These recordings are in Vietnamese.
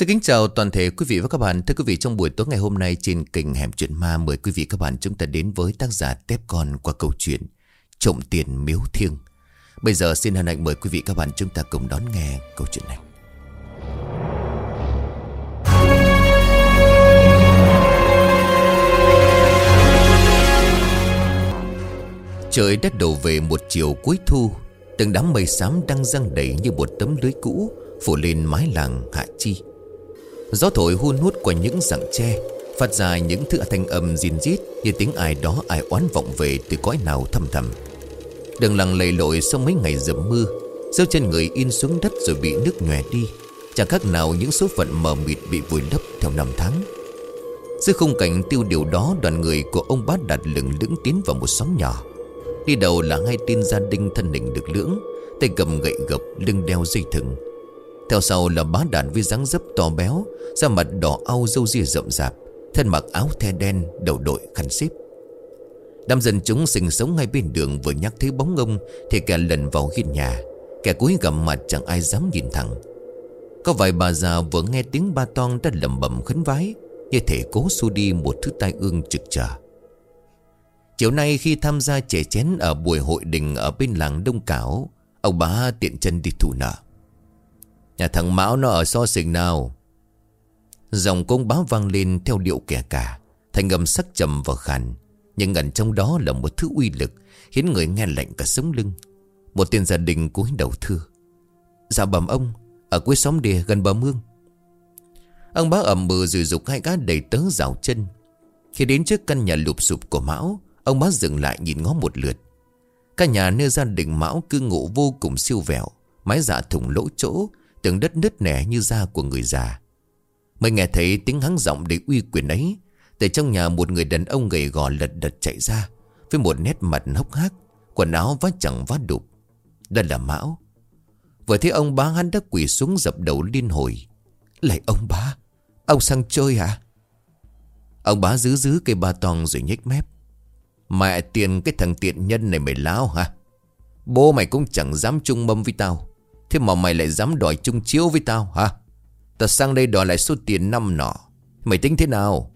Xin kính chào toàn thể quý vị và các bạn. Thưa quý vị, trong buổi tối ngày hôm nay trên kênh Hẻm Chuyện Ma mời quý vị các bạn chúng ta đến với tác giả Tép Con qua câu chuyện Trộm tiền miếu thiêng. Bây giờ xin hân hạnh mời quý vị các bạn chúng ta cùng đón nghe câu chuyện này. Trời đất đổ về một chiều cuối thu Từng đám mây xám đang răng đầy như một tấm lưới cũ Phủ lên mái làng Hạ Chi Gió thổi hun hút qua những rặng tre, Phát ra những thứ thanh âm rin rít Như tiếng ai đó ai oán vọng về từ cõi nào thầm thầm. Đường làng lầy lội sau mấy ngày dầm mưa, Dấu chân người in xuống đất rồi bị nước nhòe đi. Chẳng khác nào những số phận mờ mịt bị vùi lấp theo năm tháng. Giữa khung cảnh tiêu điều đó, đoàn người của ông bát đạt lừng lững tiến vào một xóm nhỏ. Đi đầu là hai tên gia đình thân hình được lưỡng, Tay cầm gậy gập lưng đeo dây thừng. Theo sau là bá đàn với dáng dấp to béo Da mặt đỏ au râu ria rậm rạp Thân mặc áo the đen đầu đội khăn xếp. Đám dân chúng sinh sống ngay bên đường Vừa nhắc thấy bóng ông Thì kẻ lần vào hiên nhà Kẻ cúi gầm mặt chẳng ai dám nhìn thẳng. Có vài bà già vừa nghe tiếng ba toan đã lầm bầm khấn vái Như thể cố xua đi một thứ tai ương trực trở Chiều nay khi tham gia chè chén ở buổi hội đình ở bên làng Đông Cảo, ông bá tiện chân đi thủ nợ. Nhà thằng Mão nó ở so sình nào? Dòng cung báo vang lên theo điệu kẻ cả, thành ngầm sắc trầm và khàn. Nhưng ẩn trong đó là một thứ uy lực, khiến người nghe lạnh cả sống lưng. Một tiền gia đình cúi đầu thưa. Dạ bẩm ông, ở cuối xóm đìa gần bờ mương. Ông bá ẩm mừ rồi dục hai cá đầy tớ rào chân. Khi đến trước căn nhà lụp sụp của Mão, Ông bá dừng lại nhìn ngó một lượt Căn nhà nơi gia đình Mão cư ngụ vô cùng siêu vẹo Mái dạ thủng lỗ chỗ Tường đất nứt nẻ như da của người già. Mới nghe thấy tiếng hắng giọng để uy quyền ấy, Từ trong nhà một người đàn ông gầy gò lật đật chạy ra, Với một nét mặt hốc hác, Quần áo vá chẳng vá đục. Đây là Mão. Vừa thấy ông bá hắn đã quỳ xuống dập đầu liên hồi. Lại ông bá, Ông sang chơi hả? Ông bá giữ giữ cây ba tong rồi nhếch mép. Mẹ tiền cái thằng tiện nhân này mày láo hả? Bố mày cũng chẳng dám chung mâm với tao. Thế mà mày lại dám đòi chung chiếu với tao, hả? Tao sang đây đòi lại số tiền năm nọ. Mày tính thế nào?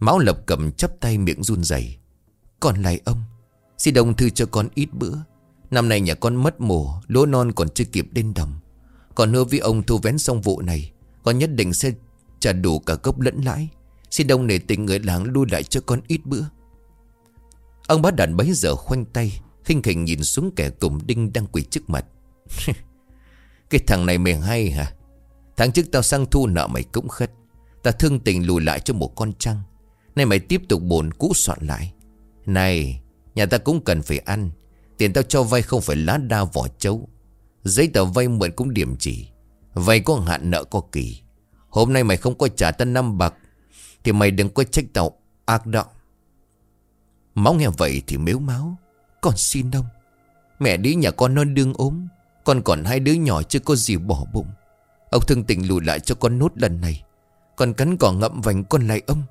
Máu lập cầm chấp tay miệng run rẩy. Còn lại ông, Xin đồng thư cho con ít bữa. Năm nay nhà con mất mùa, Lúa non còn chưa kịp đến đồng. Còn hứa với ông thu vén xong vụ này, Con nhất định sẽ trả đủ cả gốc lẫn lãi. Xin đồng nể tình người làng lui lại cho con ít bữa. Ông bá đàn bấy giờ khoanh tay, khinh khỉnh nhìn xuống kẻ cùng đinh đang quỳ trước mặt. Cái thằng này mày hay hả? Tháng trước tao sang thu nợ mày cũng khất. Ta thương tình lùi lại cho một con trăng. Nay mày tiếp tục bồn cũ soạn lại. Này, Nhà ta cũng cần phải ăn. Tiền tao cho vay không phải lá đa vỏ trấu Giấy tờ vay mượn cũng điểm chỉ. Vay có hạn nợ có kỳ. Hôm nay mày không có trả ta năm bạc, Thì mày đừng có trách tao ác đạo Máu nghe vậy thì mếu máu. Con xin ông. Mẹ đi nhà con non đương ốm. Con còn hai đứa nhỏ chưa có gì bỏ bụng. Ông thương tình lùi lại cho con nốt lần này. Con cắn cỏ ngậm vành con lại ông.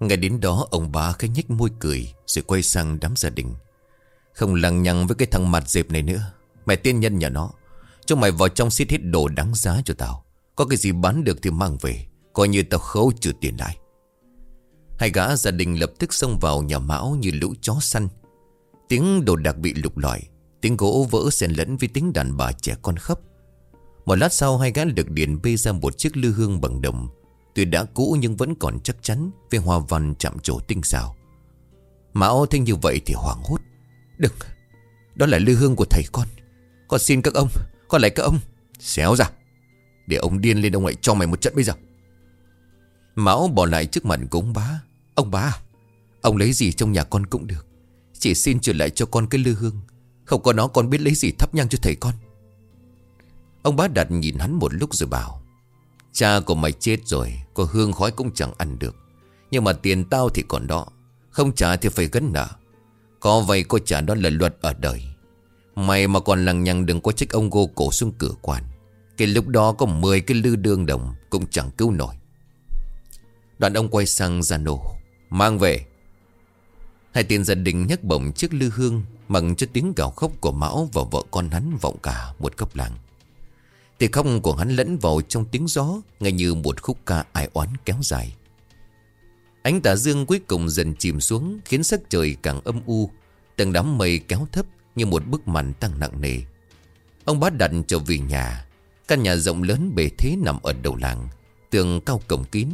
Ngày đến đó ông bà khẽ nhếch môi cười Rồi quay sang đám gia đình. Không lằng nhằng với cái thằng mặt dẹp này nữa. Mẹ tiên nhân nhà nó. Cho mày vào trong xít hết đồ đáng giá cho tao. Có cái gì bán được thì mang về. Coi như tao khấu trừ tiền lại. Hai gã gia đình lập tức xông vào nhà Mão như lũ chó săn. Tiếng đồ đạc bị lục lọi, tiếng gỗ vỡ xen lẫn với tiếng đàn bà trẻ con khóc. Một lát sau hai gã được điền bê ra một chiếc lư hương bằng đồng. Tuy đã cũ nhưng vẫn còn chắc chắn với hoa văn chạm trổ tinh xảo. Mão thấy như vậy thì hoảng hốt. Đừng, đó là lư hương của thầy con. Con xin các ông, con lại các ông. Xéo ra, để ông điên lên ông lại cho mày một trận bây giờ. Mão bỏ lại trước mặt của ông bá Ông bá à, Ông lấy gì trong nhà con cũng được Chỉ xin chuyển lại cho con cái lư hương không có nó con biết lấy gì thắp nhang cho thầy con. Ông bá đặt nhìn hắn một lúc rồi bảo, Cha của mày chết rồi, Có hương khói cũng chẳng ăn được. Nhưng mà tiền tao thì còn đó, Không trả thì phải gắn nợ. Có vậy có trả đó là luật ở đời. Mày mà còn lằng nhằng đừng có trách ông gô cổ xuống cửa quan. Cái lúc đó có 10 cái lư đương đồng Cũng chẳng cứu nổi. Đoạn ông quay sang ra nổ Mang về. Hai tiền gia đình nhấc bổng chiếc lư hương Mặc cho tiếng gào khóc của Mão và vợ con hắn vọng cả một góc làng. Tiếng khóc của hắn lẫn vào trong tiếng gió Ngay như một khúc ca ai oán kéo dài. Ánh tà dương cuối cùng dần chìm xuống, Khiến sắc trời càng âm u. Từng đám mây kéo thấp Như một bức màn tăng nặng nề. Ông bát đặt trở về nhà. Căn nhà rộng lớn bề thế nằm ở đầu làng, Tường cao cổng kín.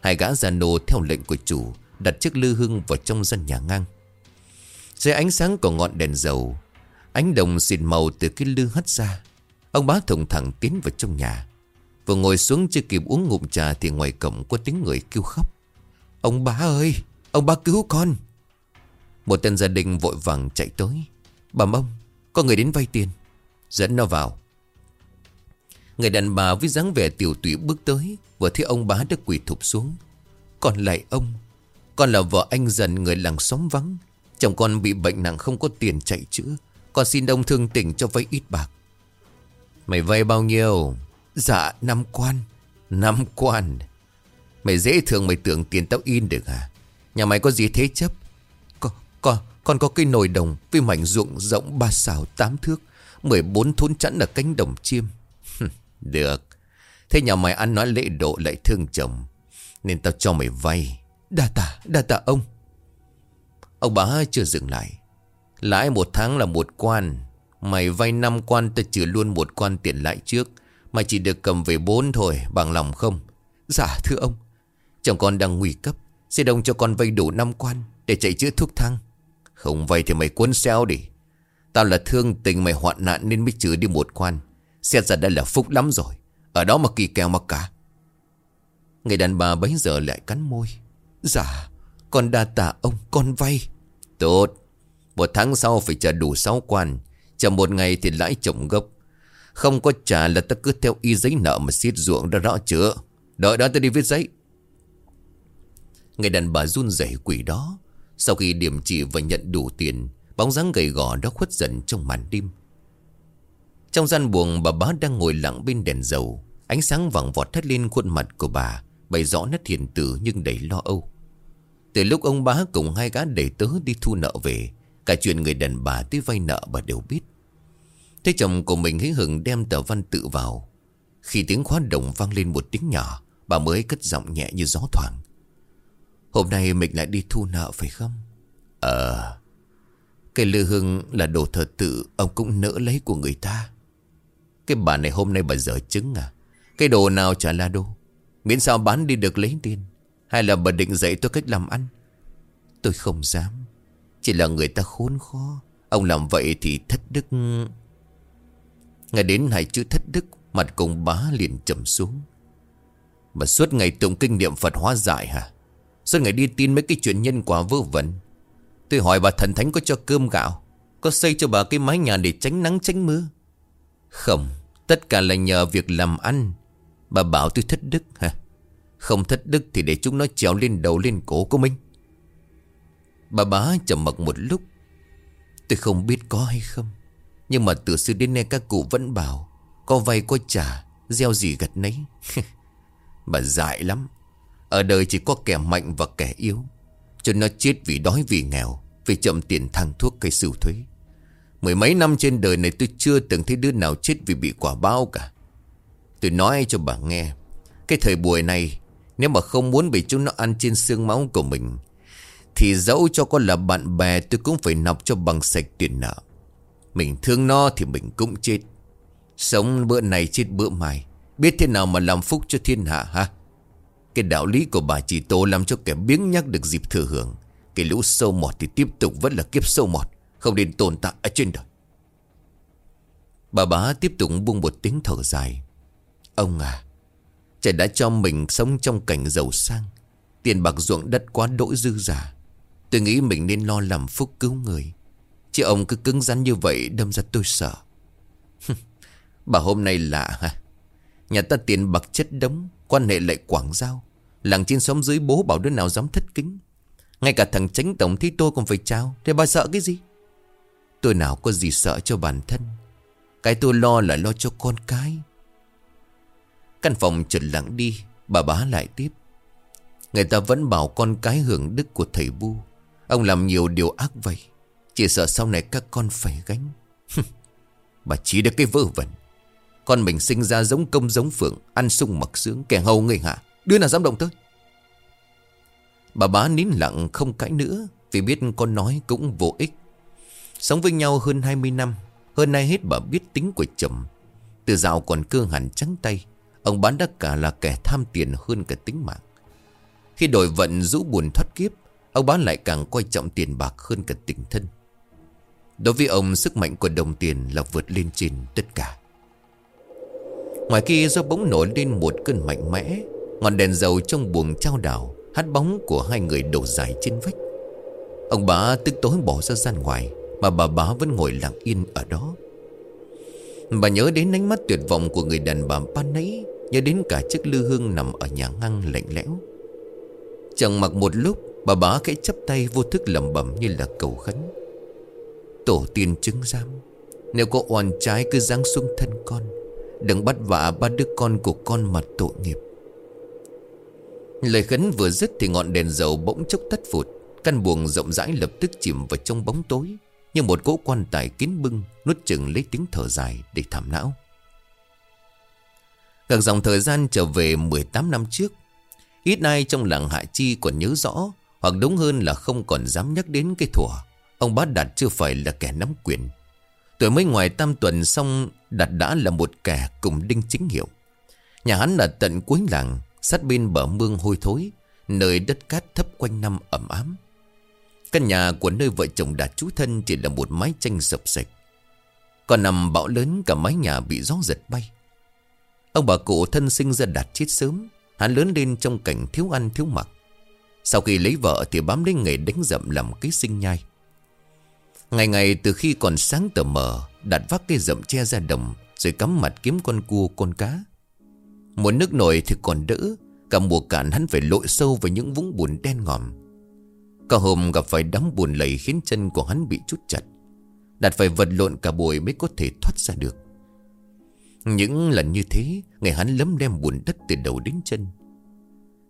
Hai gã già nô theo lệnh của chủ, Đặt chiếc lư hương vào trong dân nhà ngang. Dưới ánh sáng của ngọn đèn dầu, Ánh đồng xịt màu từ cái lư hất ra, Ông bá thùng thẳng tiến vào trong nhà. Vừa ngồi xuống chưa kịp uống ngụm trà Thì ngoài cổng có tiếng người kêu khóc. Ông bá ơi, Ông bá cứu con. Một tên gia đình vội vàng chạy tới. Bà ông Có người đến vay tiền. Dẫn nó vào. Người đàn bà với dáng vẻ tiểu tụy bước tới, Vừa thấy ông bá đã quỳ thụp xuống. Còn lại ông, Con là vợ anh dần người làng xóm vắng. Chồng con bị bệnh nặng không có tiền chạy chữa. Con xin ông thương tình cho vay ít bạc. Mày vay bao nhiêu? Dạ năm quan. Năm quan. Mày dễ thương mày tưởng tiền tao in được à? Nhà mày có gì thế chấp? Con con con có cây nồi đồng Với mảnh ruộng rộng ba xào tám thước 14 thốn chẵn ở cánh đồng chiêm. Được. Thế nhà mày ăn nói lễ độ lại thương chồng Nên tao cho mày vay. Đa tạ, đa tạ ông. Ông bà chưa dừng lại. Lãi một tháng là một quan. Mày vay năm quan ta trừ luôn một quan tiền lãi trước. Mày chỉ được cầm về bốn thôi, Bằng lòng không? Dạ thưa ông. Chồng con đang nguy cấp, Sẽ đồng cho con vay đủ năm quan Để chạy chữa thuốc thang. Không vay thì mày cuốn xeo đi. Tao là thương tình mày hoạn nạn nên mới trừ đi một quan. Xét ra đây là phúc lắm rồi. Ở đó mà kỳ kèo mà cả. Người đàn bà bấy giờ lại cắn môi. Dạ Con đa tạ ông, con vay. Tốt. Một tháng sau phải trả đủ 6 quan Chờ một ngày thì lãi chồng gốc. Không có trả là ta cứ theo y giấy nợ mà xiết ruộng đã rõ chưa Đợi đó ta đi viết giấy. Người đàn bà run rẩy quỷ đó. Sau khi điểm chỉ và nhận đủ tiền, Bóng dáng gầy gò đó khuất dần trong màn đêm. Trong gian buồng, bà bá đang ngồi lặng bên đèn dầu. Ánh sáng vàng vọt thét lên khuôn mặt của bà, Bày rõ nét hiền tử nhưng đầy lo âu. Từ lúc ông bá cùng hai gã đầy tớ đi thu nợ về, Cả chuyện người đàn bà tới vay nợ bà đều biết. Thế chồng của mình hí hừng đem tờ văn tự vào. Khi tiếng khóa đồng vang lên một tiếng nhỏ, Bà mới cất giọng nhẹ như gió thoảng. Hôm nay mình lại đi thu nợ phải không? Ờ. Cái lư hương là đồ thờ tự, Ông cũng nỡ lấy của người ta. Cái bà này hôm nay bà dở chứng à? Cái đồ nào chả là đồ Miễn sao bán đi được lấy tiền. Hay là bà định dạy tôi cách làm ăn? Tôi không dám. Chỉ là người ta khốn khó. Ông làm vậy thì thất đức. Ngày đến hai chữ thất đức, Mặt cùng bá liền trầm xuống. Mà suốt ngày tụng kinh niệm Phật hóa giải hả? Suốt ngày đi tin mấy cái chuyện nhân quả vơ vẩn. Tôi hỏi bà thần thánh có cho cơm gạo, Có xây cho bà cái mái nhà để tránh nắng tránh mưa? Không, Tất cả là nhờ việc làm ăn. Bà bảo tôi thất đức hả? Không thất đức thì để chúng nó trèo lên đầu lên cổ của mình. Bà bá trầm mặc một lúc. Tôi không biết có hay không, Nhưng mà từ xưa đến nay các cụ vẫn bảo, Có vay, có trả, Gieo gì gặt nấy. Bà dại lắm. Ở đời chỉ có kẻ mạnh và kẻ yếu, Cho nó chết vì đói vì nghèo Vì chậm tiền thang thuốc cây sưu thuế. Mười mấy năm trên đời này tôi chưa từng thấy đứa nào chết vì bị quả bao cả. Tôi nói cho bà nghe, Cái thời buổi này nếu mà không muốn bị chúng nó ăn trên xương máu của mình, Thì dẫu cho con là bạn bè, Tôi cũng phải nọc cho bằng sạch tiền nợ. Mình thương nó thì mình cũng chết. Sống bữa này chết bữa mai. Biết thế nào mà làm phúc cho thiên hạ, ha? Cái đạo lý của bà chỉ tổ làm cho kẻ biếng nhắc được dịp thừa hưởng. Cái lũ sâu mọt thì tiếp tục vẫn là kiếp sâu mọt, Không nên tồn tại ở trên đời. Bà bá tiếp tục buông một tiếng thở dài. Ông à Trời đã cho mình sống trong cảnh giàu sang. Tiền bạc ruộng đất quá đỗi dư giả Tôi nghĩ mình nên lo làm phúc cứu người. Chứ ông cứ cứng rắn như vậy đâm ra tôi sợ. Bà hôm nay lạ ha. Nhà ta tiền bạc chất đống, Quan hệ lại quảng giao. Làng trên xóm dưới bố bảo đứa nào dám thất kính. Ngay cả thằng tránh tổng thi tôi còn phải trao Thế bà sợ cái gì? Tôi nào có gì sợ cho bản thân. Cái tôi lo là lo cho con cái. Căn phòng chợt lặng đi, Bà bá lại tiếp. Người ta vẫn bảo con cái hưởng đức của thầy Bu Ông làm nhiều điều ác vậy, Chỉ sợ sau này các con phải gánh. Bà chỉ được cái vơ vẩn. Con mình sinh ra giống công giống phượng, Ăn sung mặc sướng, kẻ hầu người hạ. Đứa nào dám động tới? Bà bá nín lặng không cãi nữa, Vì biết con nói cũng vô ích. Sống với nhau hơn 20 năm, Hơn nay hết bà biết tính của chồng. Từ dạo còn cơ hẳn trắng tay Ông bán đất cả là kẻ tham tiền hơn cả tính mạng. Khi đổi vận rũ buồn thoát kiếp, Ông bán lại càng coi trọng tiền bạc hơn cả tình thân. Đối với ông, sức mạnh của đồng tiền là vượt lên trên tất cả. Ngoài kia do bỗng nổi lên một cơn mạnh mẽ, Ngọn đèn dầu trong buồng trao đảo, Hát bóng của hai người đổ dài trên vách. Ông bà tức tối bỏ ra gian ngoài, Mà bà bá vẫn ngồi lặng yên ở đó. Bà nhớ đến ánh mắt tuyệt vọng của người đàn bà ban nãy Nhớ đến cả chiếc lư hương nằm ở nhà ngăn lạnh lẽo. Chẳng mặc một lúc, Bà bá khẽ chấp tay vô thức lẩm bẩm như là cầu khấn. Tổ tiên chứng giam Nếu có oan trái cứ giáng xuống thân con, Đừng bắt vạ ba đứa con của con mà tội nghiệp. Lời khấn vừa dứt thì ngọn đèn dầu bỗng chốc tắt phụt, Căn buồng rộng rãi lập tức chìm vào trong bóng tối, Như một cỗ quan tài kín bưng Nuốt chừng lấy tiếng thở dài để thảm não. Ngược dòng thời gian trở về 18 năm trước, Ít ai trong làng Hạ Chi còn nhớ rõ, Hoặc đúng hơn là không còn dám nhắc đến cái thủa, Ông bá Đạt chưa phải là kẻ nắm quyền. Tuổi mới ngoài tam tuần xong, Đạt đã là một kẻ cùng đinh chính hiệu. Nhà hắn là tận cuối làng, Sát bên bờ mương hôi thối, Nơi đất cát thấp quanh năm ẩm ám. Căn nhà của nơi vợ chồng Đạt chú thân Chỉ là một mái tranh sập sạch. Còn nằm bão lớn, cả mái nhà bị gió giật bay. Ông bà cụ thân sinh ra Đạt chết sớm, Hắn lớn lên trong cảnh thiếu ăn thiếu mặc. Sau khi lấy vợ thì bám lấy nghề đánh dậm làm cái sinh nhai. Ngày ngày từ khi còn sáng tờ mờ Đạt vác cây rậm che ra đồng, Rồi cắm mặt kiếm con cua, con cá. Mùa nước nổi thì còn đỡ, Cả mùa cạn hắn phải lội sâu vào những vũng bùn đen ngòm. Cả hôm gặp phải đám bùn lầy khiến chân của hắn bị chút chặt. Đạt phải vật lộn cả buổi mới có thể thoát ra được. Những lần như thế Ngày hắn lấm đem bùn đất từ đầu đến chân.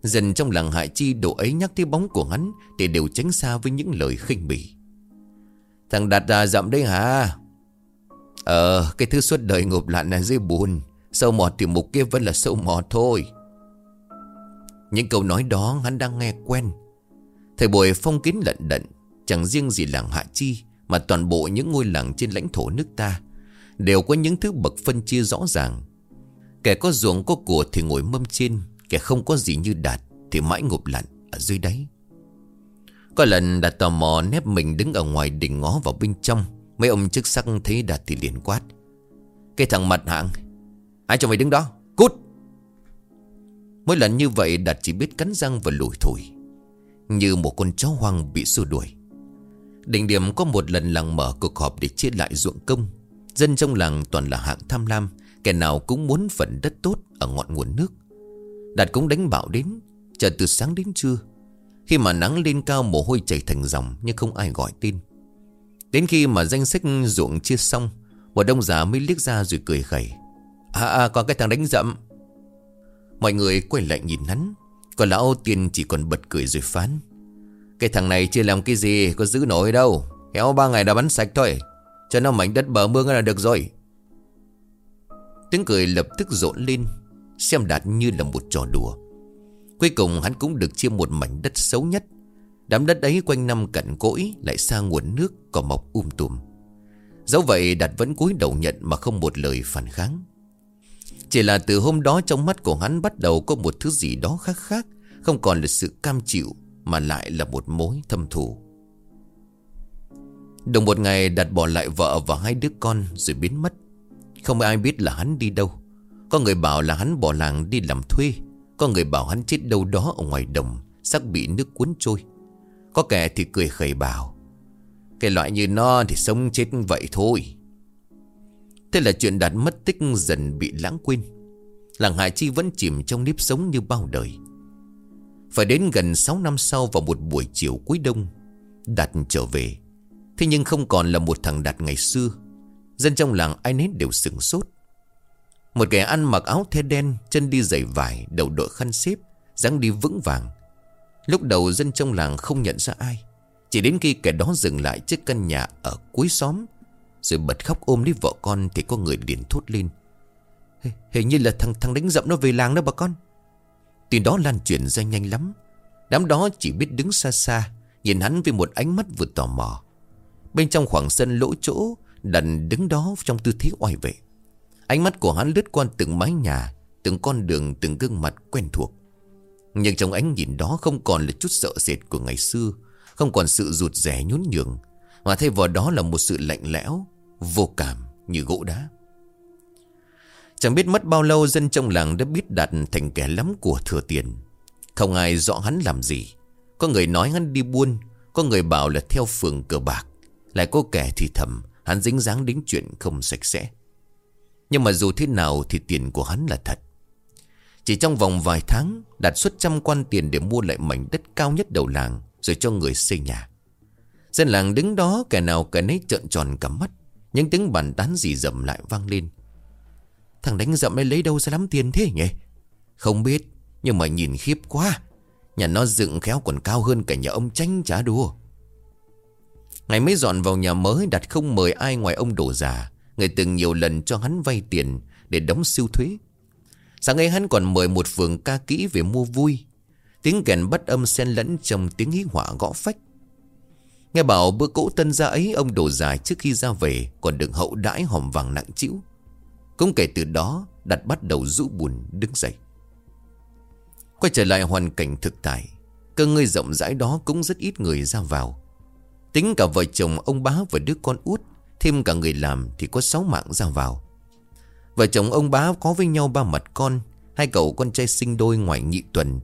Dần trong làng hại chi đồ ấy nhắc tới bóng của hắn Thì đều tránh xa với những lời khinh bỉ. Thằng Đạt à, dậm đấy hả? Ờ cái thứ suốt đời ngộp lặn là dưới bùn Sâu mọt thì mục kia vẫn là sâu mọt thôi. Những câu nói đó hắn đang nghe quen. Thời buổi phong kiến lận đận Chẳng riêng gì làng Hạ Chi Mà toàn bộ những ngôi làng trên lãnh thổ nước ta Đều có những thứ bậc phân chia rõ ràng. Kẻ có ruộng có của thì ngồi mâm trên Kẻ không có gì như đạt Thì mãi ngụp lặn ở dưới đáy. Có lần đạt tò mò nép mình đứng ở ngoài đỉnh ngó vào bên trong, Mấy ông chức sắc thấy đạt thì liền quát. Cái thằng mặt hạng, Ai cho mày đứng đó? Cút! Mỗi lần như vậy, Đạt chỉ biết cắn răng và lùi thổi Như một con chó hoang bị xua đuổi. Đỉnh điểm có một lần làng mở cuộc họp để chia lại ruộng công. Dân trong làng toàn là hạng tham lam Kẻ nào cũng muốn phần đất tốt ở ngọn nguồn nước. Đạt cũng đánh bạo đến Chờ từ sáng đến trưa. Khi mà nắng lên cao mồ hôi chảy thành dòng Nhưng không ai gọi tin Đến khi mà danh sách ruộng chia xong Một đông già mới liếc ra rồi cười khẩy. À, à còn cái thằng đánh dậm Mọi người quay lại nhìn hắn Còn lão tiên chỉ còn bật cười rồi phán. Cái thằng này chưa làm cái gì Có giữ nổi đâu. Kéo ba ngày đã bắn sạch thôi. Cho nó mảnh đất bờ mương là được rồi. Tiếng cười lập tức rộn lên, Xem đạt như là một trò đùa. Cuối cùng hắn cũng được chia một mảnh đất xấu nhất. Đám đất ấy quanh năm cặn cỗi, Lại xa nguồn nước, cỏ mọc um tùm. Dẫu vậy, Đạt vẫn cúi đầu nhận Mà không một lời phản kháng. Chỉ là từ hôm đó trong mắt của hắn Bắt đầu có một thứ gì đó khác khác, Không còn là sự cam chịu, Mà lại là một mối thâm thù. Đồng một ngày Đạt bỏ lại vợ và hai đứa con Rồi biến mất. Không ai biết là hắn đi đâu. Có người bảo là hắn bỏ làng đi làm thuê. Có người bảo hắn chết đâu đó ở ngoài đồng Sắc bị nước cuốn trôi. Có kẻ thì cười khẩy bảo, Cái loại như nó thì sống chết vậy thôi. Thế là chuyện đạt mất tích dần bị lãng quên. Làng Hải Chi vẫn chìm trong nếp sống như bao đời. Phải đến gần 6 năm sau vào một buổi chiều cuối đông, Đạt trở về. Thế nhưng không còn là một thằng Đạt ngày xưa. Dân trong làng ai nấy đều sừng sốt. Một kẻ ăn mặc áo the đen, Chân đi giày vải, Đầu đội khăn xếp, dáng đi vững vàng. Lúc đầu dân trong làng không nhận ra ai. Chỉ đến khi kẻ đó dừng lại trước căn nhà ở cuối xóm, Rồi bật khóc ôm lấy vợ con Thì có người liền thốt lên. Hình như là thằng thằng đánh dậm nó về làng đó bà con. Tin đó lan truyền ra nhanh lắm. Đám đó chỉ biết đứng xa xa, Nhìn hắn với một ánh mắt vừa tò mò. Bên trong khoảng sân lỗ chỗ, Đần đứng đó trong tư thế oai vệ. Ánh mắt của hắn lướt qua từng mái nhà, Từng con đường, từng gương mặt quen thuộc. Nhưng trong ánh nhìn đó không còn là chút sợ sệt của ngày xưa, Không còn sự rụt rẻ nhún nhường, Mà thay vào đó là một sự lạnh lẽo, Vô cảm như gỗ đá. Chẳng biết mất bao lâu, dân trong làng đã biết đặt thành kẻ lắm của thừa tiền. Không ai rõ hắn làm gì. Có người nói hắn đi buôn, Có người bảo là theo phường cờ bạc. Lại có kẻ thì thầm, Hắn dính dáng đến chuyện không sạch sẽ. Nhưng mà dù thế nào thì tiền của hắn là thật. Chỉ trong vòng vài tháng, Đạt suất trăm quan tiền để mua lại mảnh đất cao nhất đầu làng, Rồi cho người xây nhà. Dân làng đứng đó, kẻ nào kẻ nấy trợn tròn cả mắt. Những tiếng bàn tán gì dầm lại vang lên. Thằng đánh dậm ấy lấy đâu ra lắm tiền thế nhỉ? Không biết, Nhưng mà nhìn khiếp quá. Nhà nó dựng khéo còn cao hơn cả nhà ông tranh trả đùa. Ngày mới dọn vào nhà mới đặt không mời ai ngoài ông đổ già. Người từng nhiều lần cho hắn vay tiền Để đóng siêu thuế. Sáng ấy hắn còn mời một phường ca kỹ về mua vui. Tiếng kèn bắt âm xen lẫn trong tiếng hí họa gõ phách. Nghe bảo bữa cỗ tân gia ấy, Ông đổ già trước khi ra về Còn được hậu đãi hòm vàng nặng chịu cũng kể từ đó, Đặt bắt đầu rũ buồn, đứng dậy. Quay trở lại hoàn cảnh thực tại Cơ ngơi rộng rãi đó cũng rất ít người ra vào. Tính cả vợ chồng ông bá và đứa con út, Thêm cả người làm thì có sáu mạng ra vào. Vợ chồng ông bá có với nhau ba mặt con, Hai cậu con trai sinh đôi ngoài nhị tuần,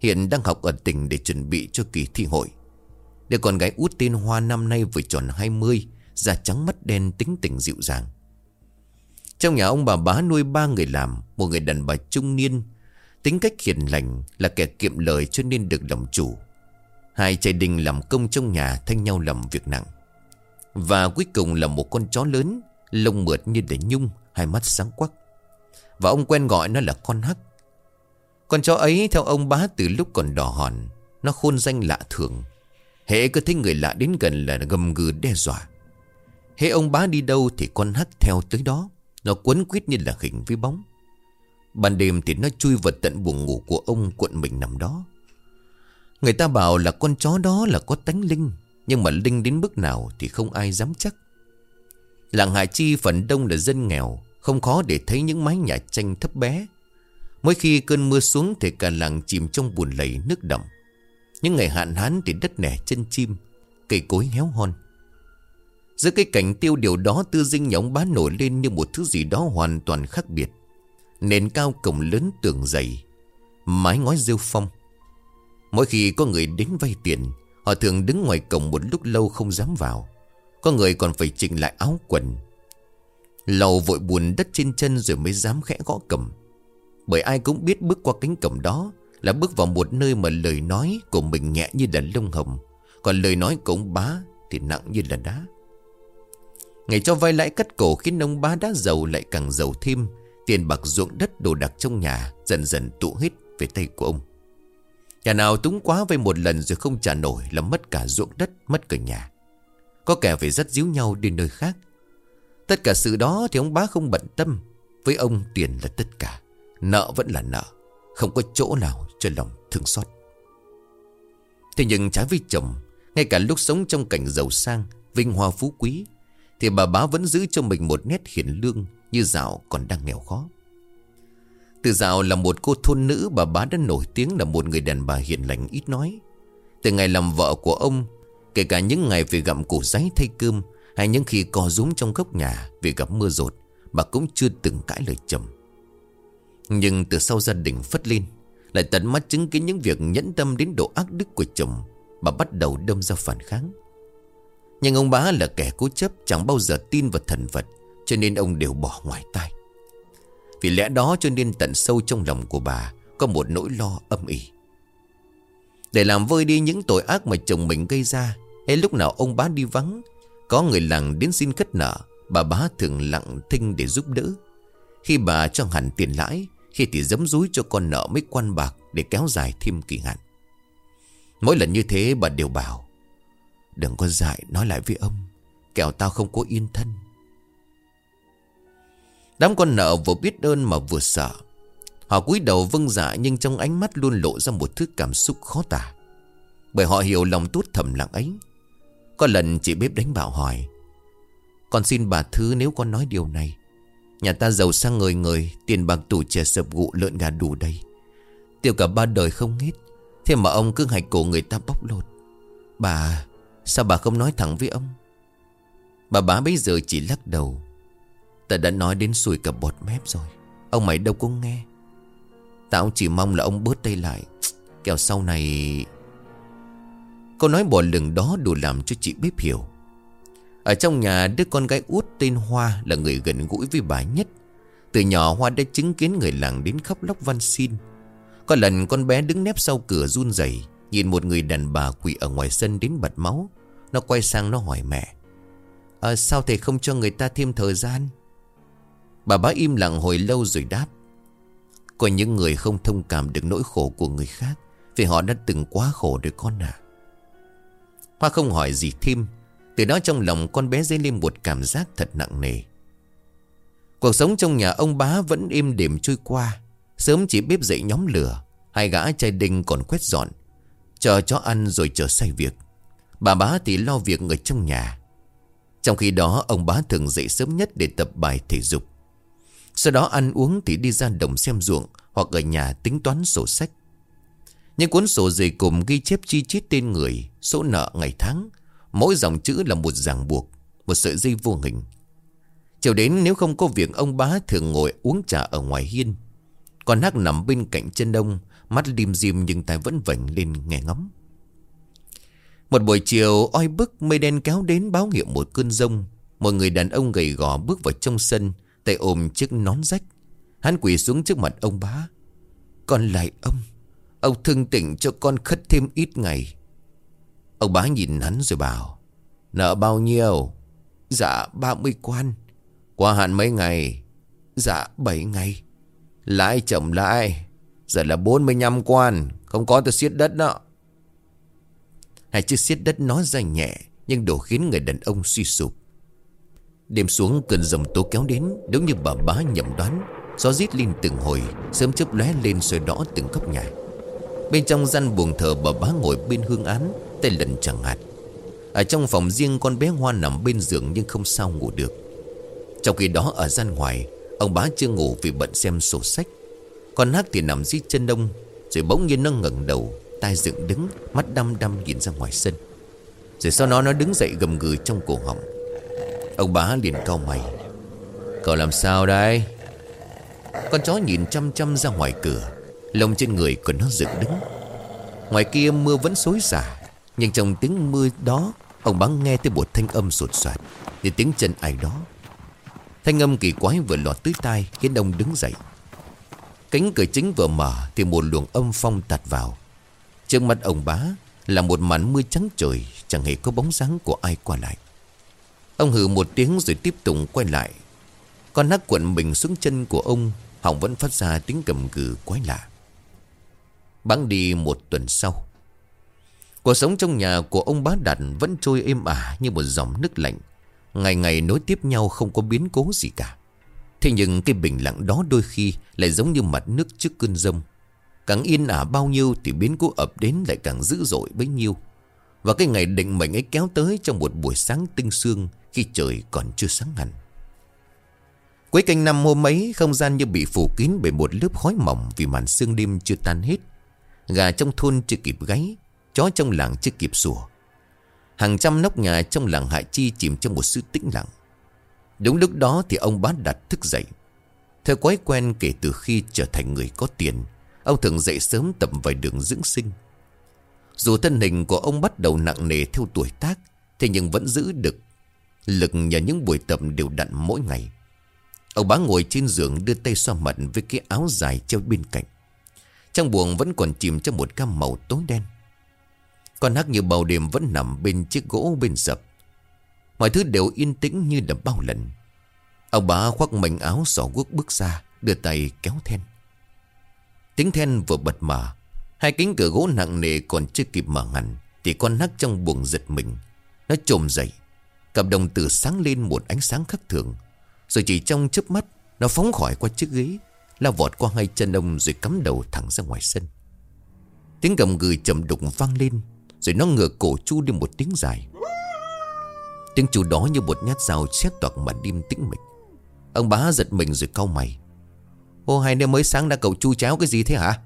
Hiện đang học ở tỉnh để chuẩn bị cho kỳ thi hội. Đứa con gái út tên Hoa năm nay vừa tròn 20 Da trắng mắt đen tính tình dịu dàng. Trong nhà ông bà bá nuôi ba người làm, Một người đàn bà trung niên. Tính cách hiền lành Là kẻ kiệm lời cho nên được làm chủ. Hai trai đình làm công trong nhà Thanh nhau làm việc nặng. Và cuối cùng là một con chó lớn, Lông mượt như để nhung, Hai mắt sáng quắc. Và ông quen gọi nó là con hắc. Con chó ấy, theo ông bá, từ lúc còn đỏ hòn, Nó khôn danh lạ thường. Hệ cứ thấy người lạ đến gần là gầm gừ đe dọa. Hệ ông bá đi đâu thì con hắc theo tới đó, nó quấn quýt như là hình với bóng. Ban đêm thì nó chui vào tận buồng ngủ của ông cuộn mình nằm đó. Người ta bảo là con chó đó là có tánh linh Nhưng mà linh đến mức nào thì không ai dám chắc Làng Hải Chi phần đông là dân nghèo Không khó để thấy những mái nhà tranh thấp bé Mỗi khi cơn mưa xuống thì cả làng chìm trong buồn lầy nước đậm Những ngày hạn hán thì đất nẻ chân chim Cây cối héo hon Giữa cái cảnh tiêu điều đó tư dinh nhà ông bá nổi lên như một thứ gì đó hoàn toàn khác biệt. Nền cao cổng lớn tường dày, mái ngói rêu phong. Mỗi khi có người đến vay tiền, họ thường đứng ngoài cổng một lúc lâu không dám vào. Có người còn phải chỉnh lại áo quần. Lầu vội buồn đất trên chân rồi mới dám khẽ gõ cầm Bởi ai cũng biết bước qua cánh cổng đó là bước vào một nơi mà lời nói của mình nhẹ như là lông hồng. Còn lời nói của ông bá thì nặng như là đá. Ngày cho vay lãi cắt cổ khiến ông bá đã giàu lại càng giàu thêm Tiền bạc ruộng đất đồ đạc trong nhà Dần dần tụ hết về tay của ông Nhà nào túng quá vay một lần rồi không trả nổi Là mất cả ruộng đất, mất cả nhà. Có kẻ phải dắt díu nhau đi nơi khác. Tất cả sự đó thì ông bá không bận tâm. Với ông tiền là tất cả. Nợ vẫn là nợ. Không có chỗ nào cho lòng thương xót. Thế nhưng trái với chồng, Ngay cả lúc sống trong cảnh giàu sang, Vinh hoa phú quý, thì bà bá vẫn giữ cho mình một nét hiển lương Như dạo còn đang nghèo khó. Từ dạo là một cô thôn nữ, Bà bá đã nổi tiếng là một người đàn bà hiền lành ít nói. Từ ngày làm vợ của ông, Kể cả những ngày về gặm củ giấy thay cơm, Hay những khi co rúm trong góc nhà Vì gặp mưa rột, Bà cũng chưa từng cãi lời chồng. Nhưng từ sau gia đình phất lên, Lại tận mắt chứng kiến những việc nhẫn tâm đến độ ác đức của chồng, Bà bắt đầu đâm ra phản kháng. Nhưng ông bá là kẻ cố chấp, Chẳng bao giờ tin vào thần vật Cho nên ông đều bỏ ngoài tai. Vì lẽ đó cho nên tận sâu trong lòng của bà Có một nỗi lo âm ỉ. Để làm vơi đi những tội ác mà chồng mình gây ra, Hay lúc nào ông bá đi vắng, Có người làng đến xin khất nợ, Bà bá thường lặng thinh để giúp đỡ. Khi bà cho hẳn tiền lãi, Khi thì giấm rúi cho con nợ mấy quan bạc Để kéo dài thêm kỳ hạn. Mỗi lần như thế bà đều bảo, Đừng có dại nói lại với ông, Kẻo tao không có yên thân. Đám con nợ vừa biết ơn mà vừa sợ. Họ cúi đầu vâng dạ nhưng trong ánh mắt luôn lộ ra một thứ cảm xúc khó tả. Bởi họ hiểu lòng tốt thầm lặng ấy. Có lần chị bếp đánh bảo hỏi, Con xin bà thứ nếu con nói điều này, Nhà ta giàu sang người người Tiền bạc tủ chè sập gụ lợn gà đủ đầy. Tiêu cả ba đời không hết, Thế mà ông cứ hạch cổ người ta bóc lột. Bà, Sao bà không nói thẳng với ông? Bà bá bây giờ chỉ lắc đầu. Ta đã nói đến sùi cả bọt mép rồi. Ông mày đâu có nghe. Tao chỉ mong là ông bớt tay lại. Kẻo sau này Câu nói bỏ lừng đó đủ làm cho chị bếp hiểu. Ở trong nhà đứa con gái út tên Hoa Là người gần gũi với bà nhất. Từ nhỏ Hoa đã chứng kiến người làng đến khóc lóc van xin. Có lần con bé đứng nép sau cửa run rẩy Nhìn một người đàn bà quỳ ở ngoài sân đến bật máu. Nó quay sang nó hỏi mẹ à, Sao thầy không cho người ta thêm thời gian? Bà bá im lặng hồi lâu rồi đáp. Có những người không thông cảm được nỗi khổ của người khác Vì họ đã từng quá khổ rồi con à Hoa không hỏi gì thêm. Từ đó trong lòng con bé dấy lên một cảm giác thật nặng nề. Cuộc sống trong nhà ông bá vẫn êm đềm trôi qua. Sớm chỉ bếp dậy nhóm lửa, Hai gã chai đinh còn quét dọn, Chờ cho ăn rồi chờ say việc. Bà bá thì lo việc người trong nhà. Trong khi đó, ông bá thường dậy sớm nhất để tập bài thể dục. Sau đó ăn uống thì đi ra đồng xem ruộng Hoặc ở nhà tính toán sổ sách. Những cuốn sổ dày cùng ghi chép chi chít tên người, Số nợ, ngày tháng. Mỗi dòng chữ là một ràng buộc, Một sợi dây vô hình. Chiều đến, nếu không có việc, ông bá thường ngồi uống trà ở ngoài hiên. Còn hắc nằm bên cạnh chân đông Mắt lim dim nhưng tai vẫn vảnh lên nghe ngóng. Một buổi chiều, oi bức mây đen kéo đến báo hiệu một cơn rông. Một người đàn ông gầy gò bước vào trong sân Tay ôm chiếc nón rách. Hắn quỳ xuống trước mặt ông bá. Con lại ông. Ông thương tỉnh cho con khất thêm ít ngày. Ông bá nhìn hắn rồi bảo, Nợ bao nhiêu? Dạ 30 quan. Qua hạn mấy ngày? Dạ 7 ngày. Lãi chậm lãi. Giờ là 45 quan. Không có tôi xiết đất đó. Hai chữ xiết đất nói ra nhẹ, Nhưng đủ khiến người đàn ông suy sụp. Đêm xuống cơn rồng tố kéo đến Đúng như bà bá nhầm đoán. Gió rít lên từng hồi Sớm chớp lóe lên soi đỏ từng góc nhà. Bên trong gian buồng thờ bà bá ngồi bên hương án Tay lần chẳng hạt. Ở trong phòng riêng con bé Hoa nằm bên giường Nhưng không sao ngủ được. Trong khi đó ở gian ngoài Ông bá chưa ngủ vì bận xem sổ sách. Con hát thì nằm dưới chân đông, Rồi bỗng nhiên nó ngẩng đầu Tai dựng đứng Mắt đăm đăm nhìn ra ngoài sân. Rồi sau đó nó đứng dậy gầm gừ trong cổ họng. Ông bá liền cau mày. Cậu làm sao đây? Con chó nhìn chăm chăm ra ngoài cửa. Lông trên người của nó dựng đứng. Ngoài kia mưa vẫn xối xả, Nhưng trong tiếng mưa đó, Ông bá nghe thấy một thanh âm sột soạt Như tiếng chân ai đó. Thanh âm kỳ quái vừa lọt tới tai, Khiến ông đứng dậy. Cánh cửa chính vừa mở Thì một luồng âm phong tạt vào. Trước mắt ông bá Là một màn mưa trắng trời, Chẳng hề có bóng dáng của ai qua lại. Ông hừ một tiếng rồi tiếp tục quay lại Con hắc quận mình xuống chân của ông Hỏng vẫn phát ra tiếng cầm cừ quái lạ Bắn đi một tuần sau, Cuộc sống trong nhà của ông bá đạt Vẫn trôi êm ả như một dòng nước lạnh Ngày ngày nối tiếp nhau không có biến cố gì cả Thế nhưng cái bình lặng đó đôi khi lại giống như mặt nước trước cơn rông. Càng yên ả bao nhiêu thì biến cố ập đến lại càng dữ dội bấy nhiêu. Và cái ngày định mệnh ấy kéo tới trong một buổi sáng tinh sương khi trời còn chưa sáng hẳn. Cuối canh năm hôm ấy, không gian như bị phủ kín bởi một lớp khói mỏng vì màn sương đêm chưa tan hết. Gà trong thôn chưa kịp gáy, chó trong làng chưa kịp sủa. Hàng trăm nóc nhà trong làng hại Chi chìm trong một sự tĩnh lặng. Đúng lúc đó thì ông bát đặt thức dậy Theo quái quen kể từ khi trở thành người có tiền Ông thường dậy sớm tập vài đường dưỡng sinh dù thân hình của ông bắt đầu nặng nề theo tuổi tác, Thế nhưng vẫn giữ được Lực nhờ những buổi tập đều đặn mỗi ngày. Ông bá ngồi trên giường đưa tay xoa mặt với cái áo dài treo bên cạnh. Trong buồng vẫn còn chìm trong một cam màu tối đen. Con hắc như bầu đêm vẫn nằm bên chiếc gỗ bên sập. Mọi thứ đều yên tĩnh như đã bao lần. Ông bá khoác mảnh áo sỏ guốc bước ra, Đưa tay kéo then. Tiếng then vừa bật mở Hai cánh cửa gỗ nặng nề còn chưa kịp mở hẳn Thì con nắc trong buồng giật mình. Nó trồm dậy. Cặp đồng tử sáng lên một ánh sáng khắc thường. Rồi chỉ trong chớp mắt, Nó phóng khỏi qua chiếc ghế, Lao vọt qua hai chân ông rồi cắm đầu thẳng ra ngoài sân. Tiếng gầm gừ chậm đục vang lên, Rồi nó ngửa cổ chu đi một tiếng dài. Tiếng chu đó như một nhát dao xét toạc màn đêm tĩnh mịch. Ông bá giật mình rồi cau mày. Ô, hai đêm mới sáng đã cậu chu cháo cái gì thế hả?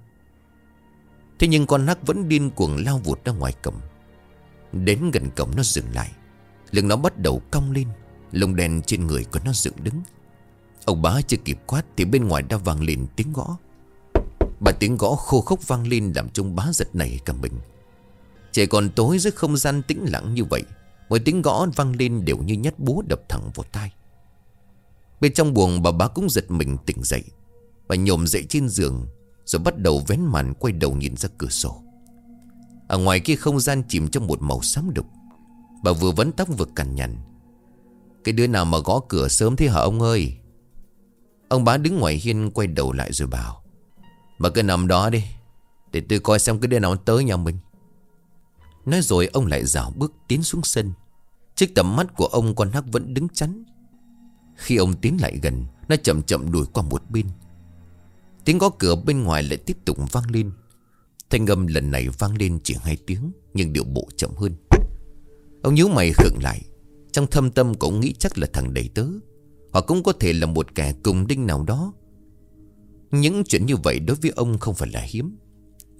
Thế nhưng con hắc vẫn điên cuồng lao vụt ra ngoài cổng. Đến gần cổng nó dừng lại. Lưng nó bắt đầu cong lên. Lông đèn trên người của nó dựng đứng. Ông bá chưa kịp quát Thì bên ngoài đã vang lên tiếng gõ. Bà tiếng gõ khô khốc vang lên Làm trông bá giật nảy cả mình. Trời còn tối giữa không gian tĩnh lặng như vậy Mỗi tiếng gõ vang lên đều như nhát búa đập thẳng vào tai. Bên trong buồng bà bá cũng giật mình tỉnh dậy. Bà nhổm dậy trên giường rồi bắt đầu vén màn quay đầu nhìn ra cửa sổ. Ở ngoài kia không gian chìm trong một màu xám đục. Bà vừa vấn tóc vừa cằn nhằn. Cái đứa nào mà gõ cửa sớm thế hả ông ơi? Ông bá đứng ngoài hiên quay đầu lại rồi bảo, Bà cứ nằm đó đi, Để tôi coi xem cái đứa nào tới nhà mình. Nói rồi ông lại dạo bước tiến xuống sân. Trước tầm mắt của ông con hắc vẫn đứng chắn. Khi ông tiến lại gần, Nó chậm chậm đuổi qua một bên. Tiếng gõ cửa bên ngoài lại tiếp tục vang lên. Thanh âm lần này vang lên chỉ hai tiếng, Nhưng điệu bộ chậm hơn. Ông nhíu mày khựng lại. Trong thâm tâm của ông nghĩ chắc là thằng đầy tớ. Hoặc cũng có thể là một kẻ cùng đinh nào đó. Những chuyện như vậy đối với ông không phải là hiếm.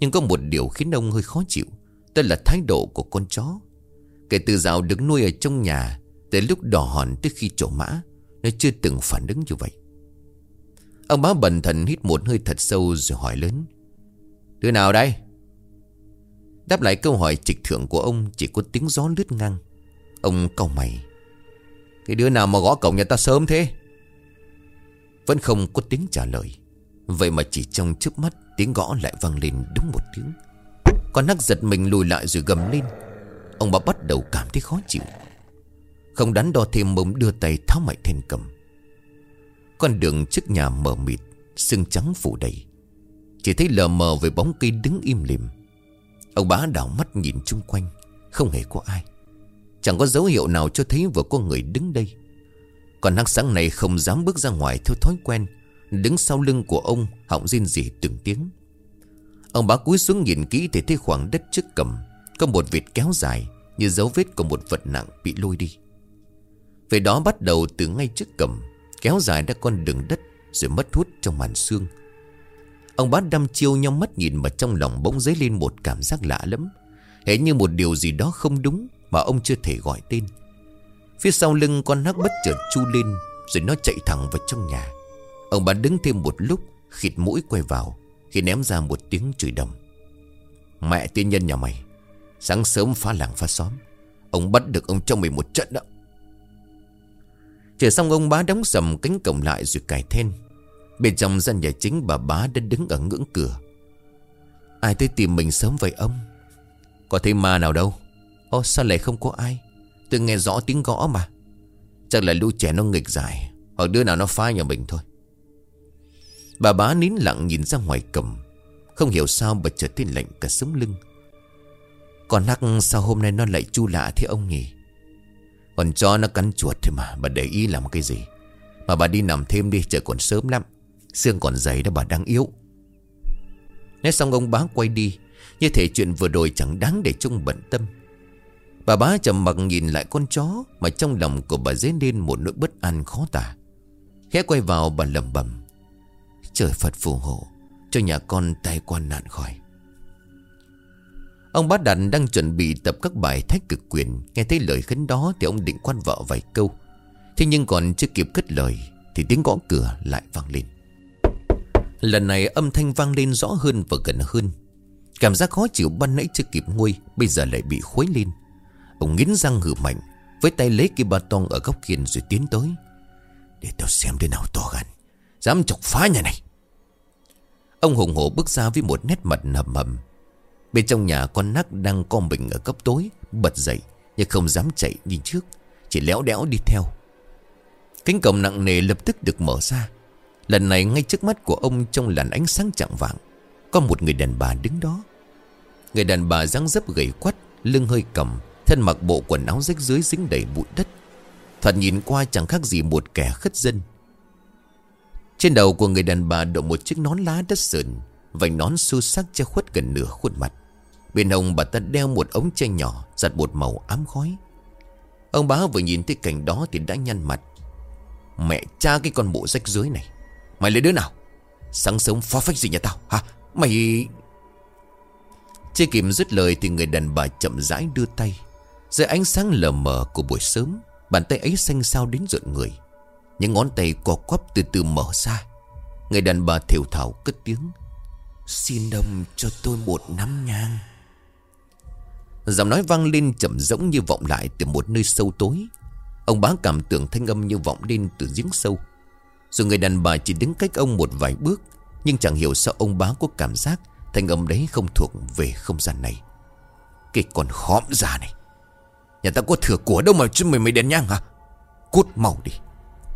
Nhưng có một điều khiến ông hơi khó chịu, Đó là thái độ của con chó. Kể từ dạo đứng nuôi ở trong nhà Tới lúc đỏ hòn tới khi trổ mã, Nó chưa từng phản ứng như vậy. Ông bá bần thần hít một hơi thật sâu rồi hỏi lớn. Đứa nào đây? Đáp lại câu hỏi trịch thượng của ông Chỉ có tiếng gió lướt ngang. Ông cau mày. Cái đứa nào mà gõ cổng nhà ta sớm thế? Vẫn không có tiếng trả lời. Vậy mà chỉ trong trước mắt Tiếng gõ lại vang lên đúng một tiếng. Con nắc giật mình lùi lại rồi gầm lên. Ông bà bắt đầu cảm thấy khó chịu. Không đắn đo thêm mông đưa tay tháo mạnh thêm cầm. Con đường trước nhà mờ mịt, Sương trắng phủ đầy. Chỉ thấy lờ mờ về bóng cây đứng im lìm. Ông bá đảo mắt nhìn chung quanh, Không hề có ai. Chẳng có dấu hiệu nào cho thấy vừa có người đứng đây. Còn hắc sáng này không dám bước ra ngoài theo thói quen, Đứng sau lưng của ông Họng rên rỉ từng tiếng. Ông bá cúi xuống nhìn kỹ thì thấy khoảng đất trước cầm, Có một vệt kéo dài Như dấu vết của một vật nặng bị lôi đi. Về đó bắt đầu từ ngay trước cầm. Kéo dài ra con đường đất Rồi mất hút trong màn xương Ông bát đăm chiêu nhau mắt nhìn mà trong lòng bỗng dấy lên một cảm giác lạ lắm Hễ như một điều gì đó không đúng Mà ông chưa thể gọi tên. Phía sau lưng con hắc bất chợt chu lên Rồi nó chạy thẳng vào trong nhà. Ông bát đứng thêm một lúc, Khịt mũi quay vào, Khi ném ra một tiếng chửi đồng. Mẹ tiên nhân nhà mày, Sáng sớm phá làng phá xóm, Ông bắt được ông trong mình một trận đó. Chờ xong ông bá đóng sầm cánh cổng lại rồi cài then. Bên trong gian nhà chính bà bá đã đứng ở ngưỡng cửa. Ai tới tìm mình sớm vậy ông? Có thấy ma nào đâu? Ô sao lại không có ai? Tôi nghe rõ tiếng gõ mà. Chắc là lũ trẻ nó nghịch dài Hoặc đứa nào nó phá nhà mình thôi. Bà bá nín lặng nhìn ra ngoài cầm Không hiểu sao bà trở thấy lạnh cả sống lưng. Còn nắc sao hôm nay nó lại chu lạ thế ông nhỉ? Còn cho nó cắn chuột thôi mà, Bà để ý làm cái gì? Mà bà đi nằm thêm đi, trời còn sớm lắm. Xương còn dày đó bà đang yếu. Nói xong ông bá quay đi. Như thể chuyện vừa rồi chẳng đáng để trông bận tâm. Bà bá trầm mặc nhìn lại con chó Mà trong lòng của bà dấy lên một nỗi bất an khó tả. Khẽ quay vào bà lầm bầm Trời Phật phù hộ, Cho nhà con tai quan nạn khỏi. Ông bá đàn đang chuẩn bị tập các bài thách cực quyền. Nghe thấy lời khấn đó Thì ông định quan vợ vài câu. Thế nhưng còn chưa kịp cất lời Thì tiếng gõ cửa lại vang lên. Lần này âm thanh vang lên rõ hơn và gần hơn. Cảm giác khó chịu ban nãy chưa kịp nguôi, Bây giờ lại bị khuấy lên. Ông nghiến răng hử mạnh, Với tay lấy cái ba tong ở góc kiền rồi tiến tới. Để tao xem thế nào to gan, Dám chọc phá nhà này. Ông hùng hổ bước ra với một nét mặt hầm hầm. Bên trong nhà con nắc đang co mình ở cấp tối, Bật dậy, Nhưng không dám chạy đi trước, Chỉ léo đéo đi theo. Cánh cổng nặng nề lập tức được mở ra. Lần này ngay trước mắt của ông trong làn ánh sáng chạng vàng Có một người đàn bà đứng đó. Người đàn bà dáng dấp gầy quắt, Lưng hơi cầm Thân mặc bộ quần áo rách dưới dính đầy bụi đất. Thật nhìn qua chẳng khác gì một kẻ khất dân. Trên đầu của người đàn bà đội một chiếc nón lá đất sườn Vành nón su sắc che khuất gần nửa khuôn mặt. Bên ông bà ta đeo một ống tre nhỏ, Giặt bột màu ám khói. Ông bá vừa nhìn thấy cảnh đó thì đã nhăn mặt. Mẹ cha cái con bộ rách dưới này, Mày lấy đứa nào? Sáng sớm phó phách gì nhà tao, hả? Mày Chưa kịp dứt lời thì người đàn bà chậm rãi đưa tay. Dưới ánh sáng lờ mờ của buổi sớm, Bàn tay ấy xanh sao đến rợn người. Những ngón tay co quắp từ từ mở ra. Người đàn bà thiểu thảo cất tiếng. Xin đồng cho tôi một nắm nhang. Giọng nói vang lên chậm rỗng như vọng lại từ một nơi sâu tối. Ông bá cảm tưởng thanh âm như vọng lên từ giếng sâu. Dù người đàn bà chỉ đứng cách ông một vài bước, Nhưng chẳng hiểu sao ông bá có cảm giác Thanh âm đấy không thuộc về không gian này. Cái con khóm già này. Nhà ta có thừa của đâu mà chứ mày mày đèn nhang hả? Cút mau đi.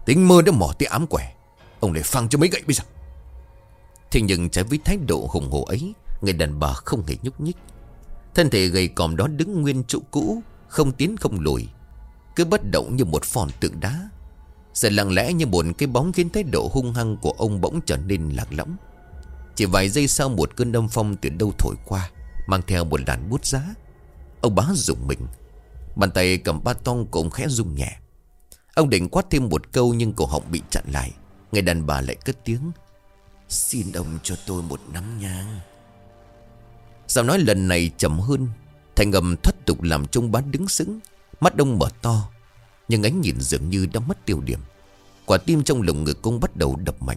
Tính mơ đã mỏ tí ám quẻ. Ông lại phăng cho mấy gậy bây giờ. Thế nhưng trái với thái độ hùng hồ ấy, Người đàn bà không hề nhúc nhích. Thân thể gầy còm đó đứng nguyên chỗ cũ, Không tiến không lùi, Cứ bất động như một phòn tượng đá. Sự lặng lẽ như một cái bóng khiến thái độ hung hăng của ông bỗng trở nên lạc lõng. Chỉ vài giây sau một cơn âm phong từ đâu thổi qua, Mang theo một làn bút giá. Ông bá rụng mình, Bàn tay cầm ba tong của ông khẽ rung nhẹ. Ông định quát thêm một câu nhưng cổ họng bị chặn lại, Người đàn bà lại cất tiếng. Xin ông cho tôi một nắm nhang. Giọng nói lần này chậm hơn Thành ngầm thất tục làm trung bán đứng sững, Mắt ông mở to, Nhưng ánh nhìn dường như đã mất tiêu điểm. Quả tim trong lồng ngực ông bắt đầu đập mạnh.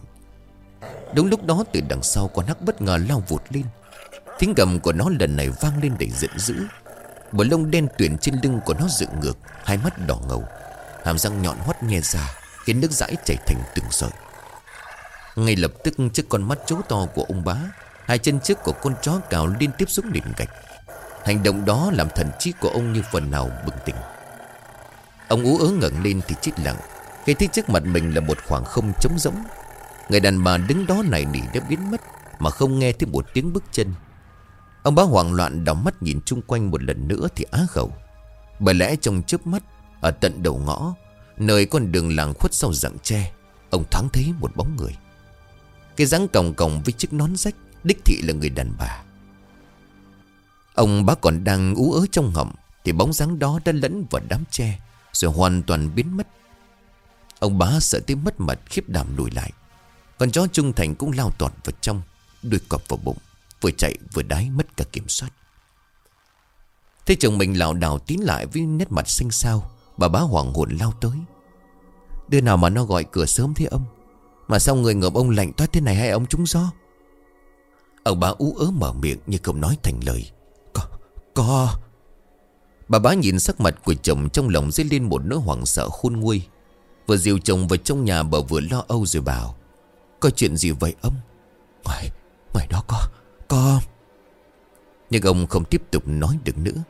Đúng lúc đó, từ đằng sau con hắc bất ngờ lao vụt lên. Tiếng gầm của nó lần này vang lên đầy giận dữ. Bờ lông đen tuyển trên lưng của nó dựng ngược, Hai mắt đỏ ngầu. Hàm răng nhọn hoắt nghe ra, Khiến nước dãi chảy thành từng sợi. Ngay lập tức, trước con mắt chố to của ông bá Hai chân trước của con chó cào liên tiếp xuống nền gạch. Hành động đó làm thần trí của ông như phần nào bừng tỉnh. Ông ú ớ ngẩng lên thì chết lặng, Khi thấy trước mặt mình là một khoảng không trống rỗng. Người đàn bà đứng đó này nỉ đã biến mất, Mà không nghe thấy một tiếng bước chân. Ông bá hoảng loạn đóng mắt nhìn chung quanh một lần nữa thì á khẩu. Bởi lẽ trong chớp mắt, Ở tận đầu ngõ, Nơi con đường làng khuất sau rặng tre, Ông thoáng thấy một bóng người. Cái dáng còng còng với chiếc nón rách Đích thị là người đàn bà. Ông bá còn đang ú ớ trong ngậm Thì bóng dáng đó đã lẫn vào đám tre, Rồi hoàn toàn biến mất. Ông bá sợ tới mất mật khiếp đảm lùi lại. Con chó trung thành cũng lao tọt vào trong, Đuôi cọp vào bụng, Vừa chạy vừa đái mất cả kiểm soát. Thế chồng mình lảo đảo tín lại với nét mặt xanh xao, Bà bá hoảng hồn lao tới. Đứa nào mà nó gọi cửa sớm thế ông? Mà sao người ngợp ông lạnh toát thế này hay ông trúng gió? Ông bà ú ớ mở miệng nhưng không nói thành lời. Có, có. Bà bá nhìn sắc mặt của chồng trong lòng dấy lên một nỗi hoảng sợ khôn nguôi. Vừa dìu chồng vào trong nhà bà vừa lo âu rồi bảo Có chuyện gì vậy ông? Ngoài, ngoài đó có, có. Nhưng ông không tiếp tục nói được nữa.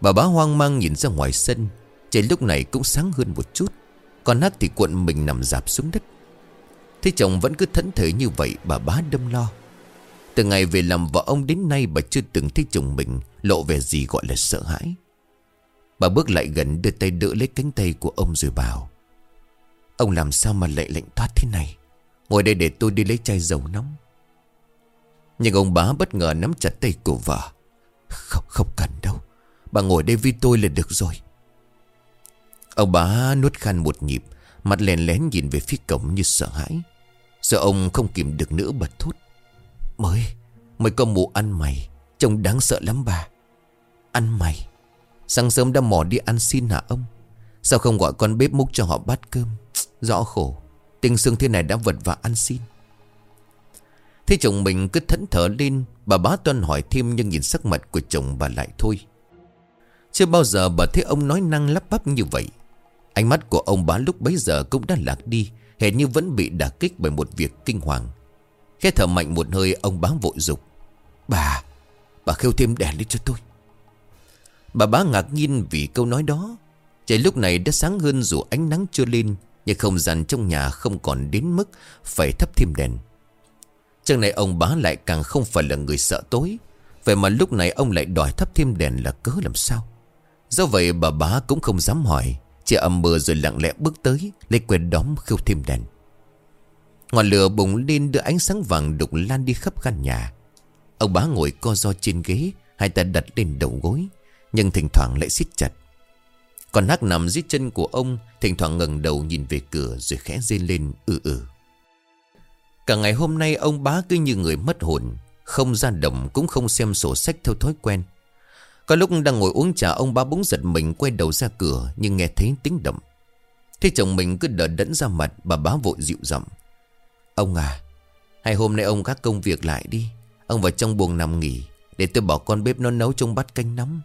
Bà bá hoang mang nhìn ra ngoài sân Trời lúc này cũng sáng hơn một chút Còn hát thì cuộn mình nằm dạp xuống đất. Thế chồng vẫn cứ thẫn thờ như vậy Bà bá đâm lo từ ngày về làm vợ ông đến nay bà chưa từng thấy chồng mình lộ vẻ gì gọi là sợ hãi. Bà bước lại gần đưa tay đỡ lấy cánh tay của ông rồi bảo. Ông làm sao mà lại lệnh thoát thế này? Ngồi đây để tôi đi lấy chai dầu nóng. Nhưng ông bá bất ngờ nắm chặt tay của vợ. Không, không cần đâu. Bà ngồi đây với tôi là được rồi. Ông bá nuốt khăn một nhịp, mặt lèn lén nhìn về phía cổng như sợ hãi. Sợ ông không kìm được nữa bật thốt. Mới Mới có mụ ăn mày. Trông đáng sợ lắm bà. Ăn mày. Sáng sớm đã mò đi ăn xin hả ông? Sao không gọi con bếp múc cho họ bát cơm? Rõ khổ. Tình xương thế này đã vật vả ăn xin. Thế chồng mình cứ thẫn thở lên. Bà bá tuân hỏi thêm nhưng nhìn sắc mặt của chồng bà lại thôi. Chưa bao giờ bà thấy ông nói năng lắp bắp như vậy. Ánh mắt của ông bá lúc bấy giờ cũng đã lạc đi. Hệt như vẫn bị đả kích bởi một việc kinh hoàng. Khẽ thở mạnh một hơi, ông bá vội dục. Bà Bà khêu thêm đèn lên cho tôi. Bà bá ngạc nhiên vì câu nói đó. Trời lúc này đã sáng hơn dù ánh nắng chưa lên, Nhưng không gian trong nhà không còn đến mức Phải thắp thêm đèn. Chẳng này ông bá lại càng không phải là người sợ tối. Vậy mà lúc này ông lại đòi thắp thêm đèn là cớ làm sao? Do vậy bà bá cũng không dám hỏi. Chỉ âm mờ rồi lặng lẽ bước tới, Lấy quyền đóm khêu thêm đèn. Ngọn lửa bùng lên đưa ánh sáng vàng đục lan đi khắp căn nhà. Ông bá ngồi co do trên ghế, Hai tay đặt lên đầu gối, Nhưng thỉnh thoảng lại siết chặt. Còn hắc nằm dưới chân của ông, Thỉnh thoảng ngẩng đầu nhìn về cửa Rồi khẽ rên lên ừ ừ Cả ngày hôm nay ông bá cứ như người mất hồn, Không ra đồng cũng không xem sổ sách theo thói quen. Có lúc đang ngồi uống trà, Ông bá bỗng giật mình quay đầu ra cửa Nhưng nghe thấy tiếng động. Thế chồng mình cứ đỡ đẫn ra mặt, Bà bá vội dịu giọng. Ông à Hay hôm nay ông các công việc lại đi. Ông vào trong buồng nằm nghỉ Để tôi bảo con bếp nó nấu trong bát canh nắm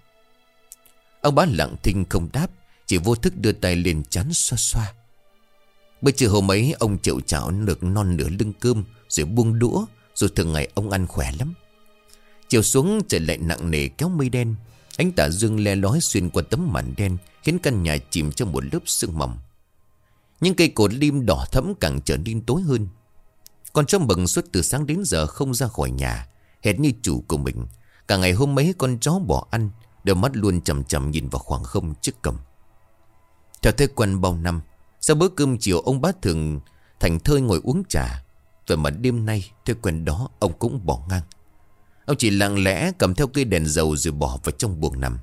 Ông bá lặng thinh không đáp, Chỉ vô thức đưa tay lên chán xoa xoa. Bây giờ hôm ấy, ông chịu chảo được non nửa lưng cơm, Rồi buông đũa, Rồi thường ngày ông ăn khỏe lắm. Chiều xuống, trời lại nặng nề kéo mây đen. Ánh tà dương le lói xuyên qua tấm màn đen, Khiến căn nhà chìm trong một lớp sương mỏng. Những cây cột lim đỏ thẫm càng trở nên tối hơn. Con chó mừng suốt từ sáng đến giờ không ra khỏi nhà, Hệt như chủ của mình. Cả ngày hôm mấy con chó bỏ ăn, Đôi mắt luôn chầm chầm nhìn vào khoảng không trước cầm Theo thế quen bao năm, Sau bữa cơm chiều ông bác thường Thành thơi ngồi uống trà. Vậy mà đêm nay, thế quen đó ông cũng bỏ ngang. Ông chỉ lặng lẽ cầm theo cây đèn dầu rồi bỏ vào trong buồng nằm.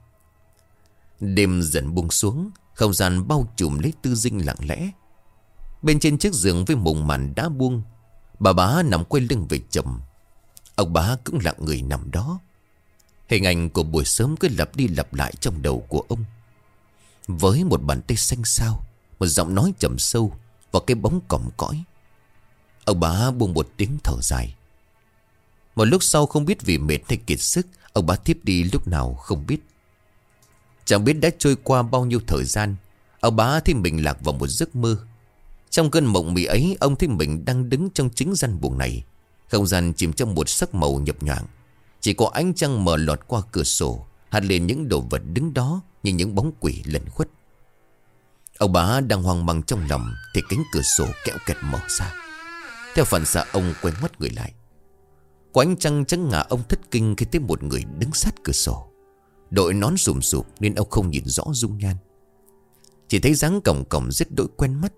Đêm dần buông xuống, Không gian bao trùm lấy tư dinh lặng lẽ. Bên trên chiếc giường với mùng màn đã buông Bà bá nằm quay lưng về chồng. Ông bá cũng lặng người nằm đó. Hình ảnh của buổi sớm cứ lặp đi lặp lại trong đầu của ông. Với một bàn tay xanh xao, Một giọng nói trầm sâu Và cái bóng cỏm cõi. Ông bá buông một tiếng thở dài. Một lúc sau không biết vì mệt hay kiệt sức, Ông bá thiếp đi lúc nào không biết. Chẳng biết đã trôi qua bao nhiêu thời gian, Ông bá thì mình lạc vào một giấc mơ. Trong cơn mộng mị ấy, Ông thấy mình đang đứng trong chính gian buồng này. Không gian chìm trong một sắc màu nhập nhoạng. Chỉ có ánh trăng mờ lọt qua cửa sổ Hạt lên những đồ vật đứng đó Như những bóng quỷ lẩn khuất. Ông bá đang hoang mang trong lòng Thì cánh cửa sổ kẹo kẹt mở ra. Theo phản xạ, ông quay mắt người lại. Có ánh trăng trắng ngả ông thất kinh Khi thấy một người đứng sát cửa sổ. Đội nón sùm sụp nên ông không nhìn rõ dung nhan. Chỉ thấy dáng cổng cổng rất đỗi quen mắt.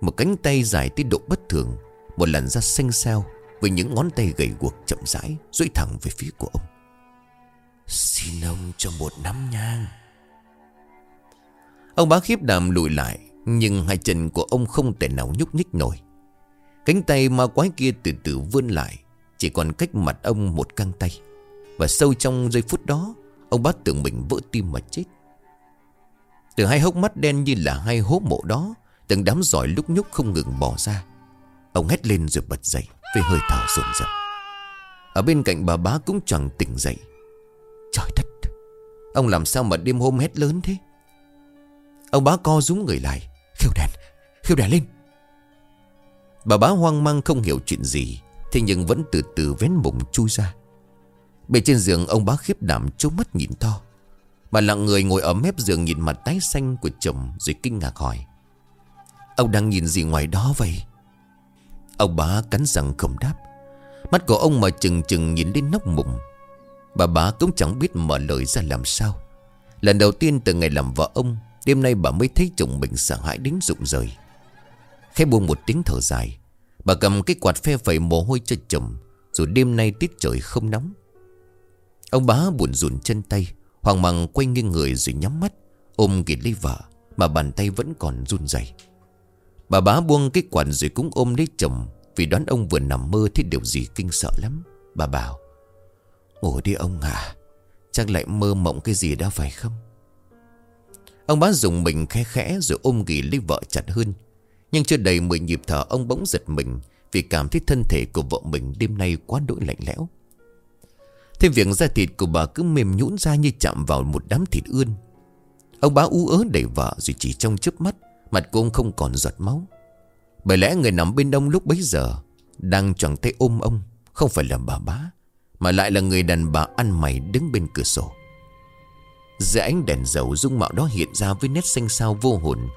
Một cánh tay dài tới độ bất thường, Một làn da xanh xao Với những ngón tay gầy guộc chậm rãi duỗi thẳng về phía của ông. Xin ông cho một nắm nhang. Ông bá khiếp đàm lùi lại, Nhưng hai chân của ông không thể nào nhúc nhích nổi. Cánh tay ma quái kia từ từ vươn lại, Chỉ còn cách mặt ông một căng tay. Và sâu trong giây phút đó, Ông bác tưởng mình vỡ tim mà chết. Từ hai hốc mắt đen như là hai hố mộ đó Từng đám giỏi lúc nhúc không ngừng bỏ ra. Ông hét lên rồi bật dậy, Với hơi thở rồn rập. Ở bên cạnh bà bá cũng chẳng tỉnh dậy. Trời đất! Ông làm sao mà đêm hôm hét lớn thế? Ông bá co rúm người lại. Khiêu đèn Khiêu đèn lên! Bà bá hoang mang không hiểu chuyện gì, Thế nhưng vẫn từ từ vén mùng chui ra. Bên trên giường, ông bá khiếp đảm trố mắt nhìn to. Bà lặng người ngồi ở mép giường nhìn mặt tái xanh của chồng Rồi kinh ngạc hỏi. Ông đang nhìn gì ngoài đó vậy? Ông bá cắn răng không đáp. Mắt của ông mà chừng chừng nhìn lên nóc mùng Bà bá cũng chẳng biết mở lời ra làm sao. Lần đầu tiên từ ngày làm vợ ông, Đêm nay bà mới thấy chồng mình sợ hãi đến rụng rời. Khẽ buông một tiếng thở dài. Bà cầm cái quạt phe phẩy mồ hôi cho chồng, Rồi đêm nay tiết trời không nóng. Ông bá buồn rùn chân tay Hoàng mang quay nghiêng người rồi nhắm mắt, Ôm kịp lấy vợ, Mà bàn tay vẫn còn run rẩy. Bà bá buông cái quản rồi cũng ôm lấy chồng, Vì đoán ông vừa nằm mơ thấy điều gì kinh sợ lắm. Bà bảo, Ngủ đi ông à Chắc lại mơ mộng cái gì đó phải không? Ông bá dùng mình khẽ khẽ Rồi ôm ghì lấy vợ chặt hơn. Nhưng chưa đầy 10 nhịp thở, ông bỗng giật mình Vì cảm thấy thân thể của vợ mình đêm nay quá đỗi lạnh lẽo. Thêm việc da thịt của bà cứ mềm nhũn ra như chạm vào một đám thịt ươn. Ông bá ú ớ đẩy vợ rồi chỉ trong chớp mắt Mặt cô ông không còn giọt máu. Bởi lẽ người nằm bên đông lúc bấy giờ Đang choàng tay ôm ông, Không phải là bà bá, Mà lại là người đàn bà ăn mày đứng bên cửa sổ. Giữa ánh đèn dầu, dung mạo đó hiện ra với nét xanh xao vô hồn,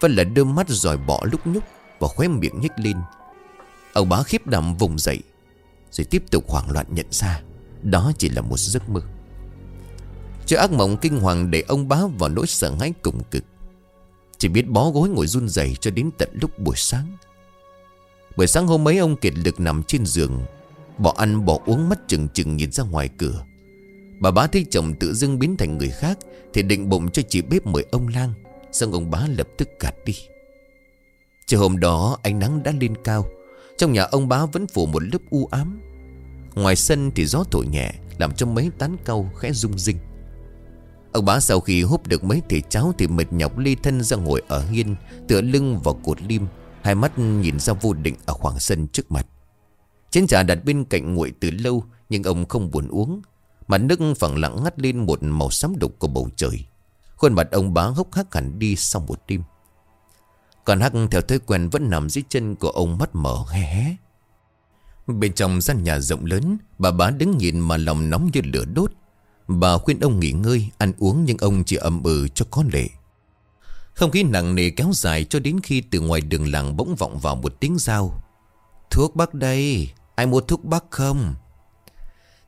Vẫn là đôi mắt dòi bỏ lúc nhúc Và khóe miệng nhếch lên. Ông bá khiếp đảm vùng dậy, Rồi tiếp tục hoảng loạn nhận ra đó chỉ là một giấc mơ. Cho ác mộng kinh hoàng để ông bá vào nỗi sợ hãi cùng cực chỉ biết bó gối ngồi run rẩy cho đến tận lúc buổi sáng. Buổi sáng hôm ấy, ông kiệt lực nằm trên giường. Bỏ ăn, bỏ uống, mắt chừng chừng nhìn ra ngoài cửa. Bà bá thấy chồng tự dưng biến thành người khác, Thì định bụng cho chị bếp mời ông lang. Xong ông bá lập tức gạt đi. Chiều hôm đó, ánh nắng đã lên cao. Trong nhà ông bá vẫn phủ một lớp u ám. Ngoài sân thì gió thổi nhẹ, Làm cho mấy tán cau khẽ rung rinh. Ông bá sau khi hút được mấy thể cháo Thì mệt nhọc ly thân ra ngồi ở hiên, Tựa lưng vào cột lim, Hai mắt nhìn ra vô định ở khoảng sân trước mặt. Chén trà đặt bên cạnh nguội từ lâu, Nhưng ông không buồn uống. Mà nước phẳng lặng ngắt lên một màu xám đục của bầu trời. Khuôn mặt ông bá hốc hác hẳn đi sau một đêm. Còn Hắc theo thói quen vẫn nằm dưới chân của ông mắt mở hé hé. Bên trong gian nhà rộng lớn, Bà bá đứng nhìn mà lòng nóng như lửa đốt. Bà khuyên ông nghỉ ngơi, Ăn uống nhưng ông chỉ ầm ừ cho có lệ. Không khí nặng nề kéo dài Cho đến khi từ ngoài đường làng bỗng vọng vào một tiếng dao Thuốc bắc đây, Ai mua thuốc bắc không?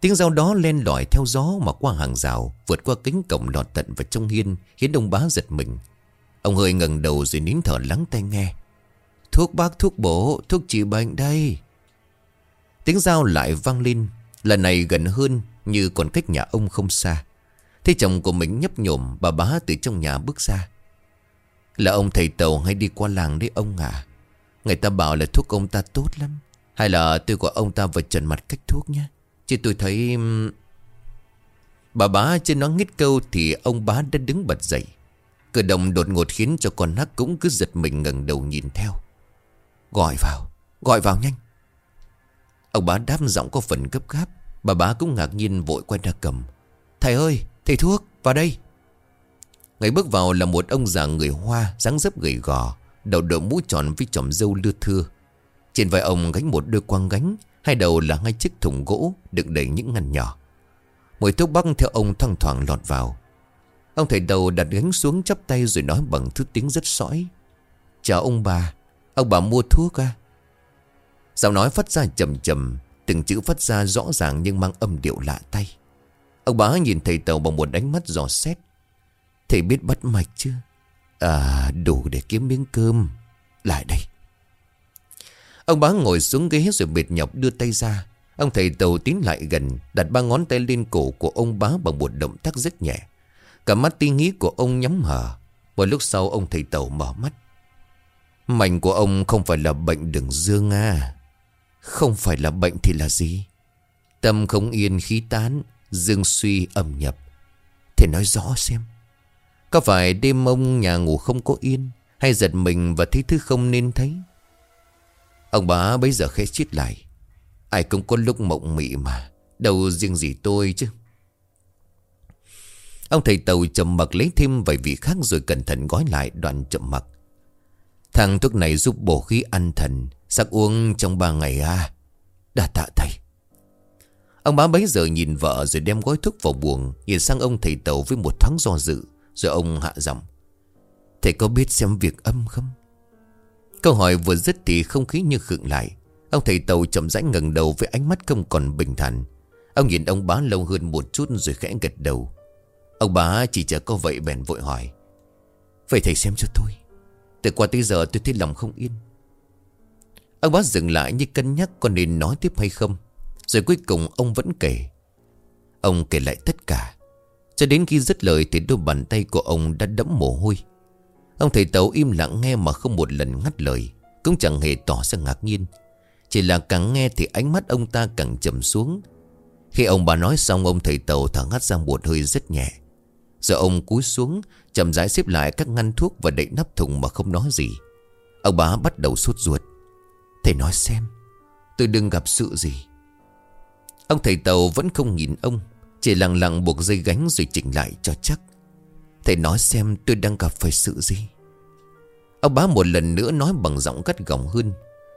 Tiếng dao đó len lỏi theo gió mà qua hàng rào, Vượt qua kính cổng lọt tận vào trong hiên, Khiến ông bá giật mình. Ông hơi ngẩng đầu rồi nín thở lắng tai nghe. Thuốc bác thuốc bổ, Thuốc trị bệnh đây. Tiếng dao lại vang lên, Lần này gần hơn như còn cách nhà ông không xa. Thấy chồng của mình nhấp nhổm, Bà bá từ trong nhà bước ra. Là ông thầy tàu hay đi qua làng đấy ông à Người ta bảo là thuốc ông ta tốt lắm. Hay là tôi gọi ông ta vào trần mặt cách thuốc nhé. Chứ tôi thấy... Bà bá chưa nói nghít câu Thì ông bá đã đứng bật dậy. Cửa đồng đột ngột khiến cho con hắc cũng cứ giật mình ngẩng đầu nhìn theo. Gọi vào Gọi vào nhanh. Ông bá đáp giọng có phần gấp gáp. Bà bá cũng ngạc nhiên vội quay ra cầm. Thầy ơi, thầy thuốc, vào đây. Ngày bước vào là một ông già người Hoa, dáng dấp gầy gò, Đầu đội mũ tròn với chòm dâu lưa thưa. Trên vai ông gánh một đôi quang gánh, Hai đầu là hai chiếc thùng gỗ Đựng đầy những ngăn nhỏ. Mùi thuốc bắc theo ông thoang thoảng lọt vào. Ông thầy đầu đặt gánh xuống chắp tay Rồi nói bằng thứ tiếng rất sõi. Chào ông bà Ông bà mua thuốc à? Giọng nói phát ra chầm chầm Từng chữ phát ra rõ ràng nhưng mang âm điệu lạ tay. Ông bá nhìn thầy tàu bằng một ánh mắt giò xét. Thầy biết bắt mạch chưa? À đủ để kiếm miếng cơm. Lại đây. Ông bá ngồi xuống ghế rồi mệt nhọc đưa tay ra. Ông thầy tàu tiến lại gần, Đặt ba ngón tay lên cổ của ông bá bằng một động tác rất nhẹ. Cả mắt ti nghĩ của ông nhắm hờ. Một lúc sau, ông thầy tàu mở mắt. Mạnh của ông không phải là bệnh đường dương à không phải là bệnh thì là gì? Tâm không yên, khí tán, Dương suy, ẩm nhập. Thầy nói rõ xem. Có phải đêm ông nhà ngủ không có yên, Hay giật mình và thấy thứ không nên thấy? Ông bá bây giờ khẽ chít lại. Ai cũng có lúc mộng mị mà. Đâu riêng gì tôi chứ? Ông thầy tàu chậm mặc lấy thêm vài vị khác Rồi cẩn thận gói lại đoạn chậm mặc. Thằng thuốc này giúp bổ khí ăn thần, Sắc uống trong ba ngày à? Đã tạ thầy. Ông bá bấy giờ nhìn vợ rồi đem gói thuốc vào buồng, Nhìn sang ông thầy tàu với một thoáng do dự, Rồi ông hạ giọng. Thầy có biết xem việc âm không? Câu hỏi vừa dứt thì không khí như khựng lại. Ông thầy tàu chậm rãi ngẩng đầu với ánh mắt không còn bình thản. Ông nhìn ông bá lâu hơn một chút rồi khẽ gật đầu. Ông bá chỉ chờ có vậy bèn vội hỏi. Vậy thầy xem cho tôi. Từ qua tới giờ tôi thấy lòng không yên. Ông bá dừng lại như cân nhắc có nên nói tiếp hay không. Rồi cuối cùng ông vẫn kể. Ông kể lại tất cả. Cho đến khi dứt lời thì đôi bàn tay của ông đã đẫm mồ hôi. Ông thầy tấu im lặng nghe mà không một lần ngắt lời, Cũng chẳng hề tỏ ra ngạc nhiên. Chỉ là càng nghe thì ánh mắt ông ta càng trầm xuống. Khi ông bà nói xong, ông thầy tàu thở ngắt ra một hơi rất nhẹ. Rồi ông cúi xuống, chậm rãi xếp lại các ngăn thuốc và đậy nắp thùng mà không nói gì. Ông bá bắt đầu sốt ruột. Thầy nói xem, Tôi đừng gặp sự gì. Ông thầy tàu vẫn không nhìn ông, Chỉ lặng lặng buộc dây gánh rồi chỉnh lại cho chắc. Thầy nói xem tôi đang gặp phải sự gì. Ông bá một lần nữa nói bằng giọng gắt gỏng hơn.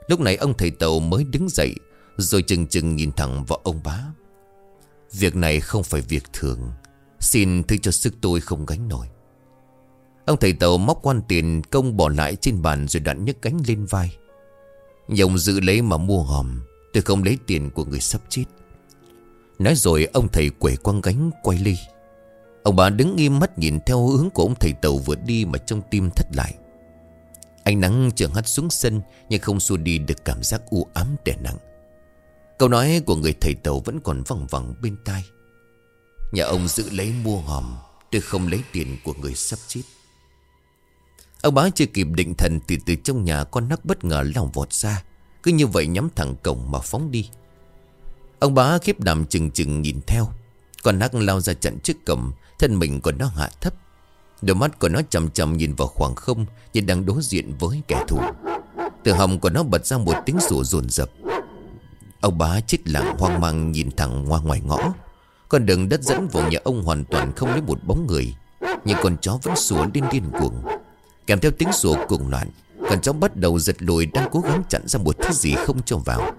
Lúc này ông thầy tàu mới đứng dậy, Rồi chừng chừng nhìn thẳng vào ông bá Việc này không phải việc thường Xin thứ cho sức tôi không gánh nổi. Ông thầy tàu móc quan tiền công bỏ lại trên bàn rồi đoạn nhấc gánh lên vai. Nhồng dự lấy mà mua hòm, Tôi không lấy tiền của người sắp chết. Nói rồi ông thầy quẩy quăng gánh, quay ly Ông bà đứng im mắt nhìn theo hướng của ông thầy tàu vừa đi mà trong tim thất lại. Ánh nắng trường hắt xuống sân, Nhưng không xua đi được cảm giác u ám đè nặng. Câu nói của người thầy tàu vẫn còn văng vẳng bên tai. Nhà ông giữ lấy mua hòm Tôi không lấy tiền của người sắp chết. Ông bá chưa kịp định thần Thì từ trong nhà con nắc bất ngờ lòng vọt ra. Cứ như vậy nhắm thẳng cổng mà phóng đi. Ông bá khiếp đảm chừng chừng nhìn theo. Con nắc lao ra chặn trước cổng, Thân mình của nó hạ thấp. Đôi mắt của nó chầm chầm nhìn vào khoảng không Như đang đối diện với kẻ thù. Từ hồng của nó bật ra một tiếng sủa rồn rập. Ông bá chết lặng hoang mang nhìn thẳng qua ngoài ngõ. Con đường đất dẫn vào nhà ông hoàn toàn không lấy một bóng người, Nhưng con chó vẫn sủa điên điên cuồng. Kèm theo tiếng sủa cuồng loạn, Con chó bắt đầu giật lùi đang cố gắng chặn ra một thứ gì không cho vào.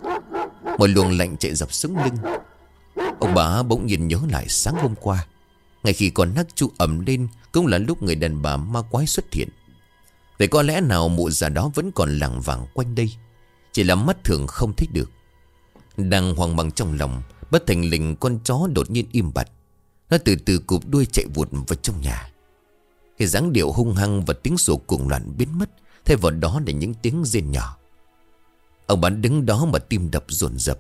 Một luồng lạnh chạy dọc sống lưng. Ông bà bỗng nhìn nhớ lại sáng hôm qua Ngay khi con nắc chu ẩm lên Cũng là lúc người đàn bà ma quái xuất hiện. Vậy có lẽ nào mụ già đó vẫn còn lẳng vàng quanh đây, Chỉ là mắt thường không thích được. Đang hoang mang trong lòng Bất thành lình con chó đột nhiên im bặt. Nó từ từ cụp đuôi chạy vụt vào trong nhà. Cái dáng điệu hung hăng và tiếng sổ cuồng loạn biến mất, Thay vào đó là những tiếng rên nhỏ. Ông bán đứng đó mà tim đập dồn dập.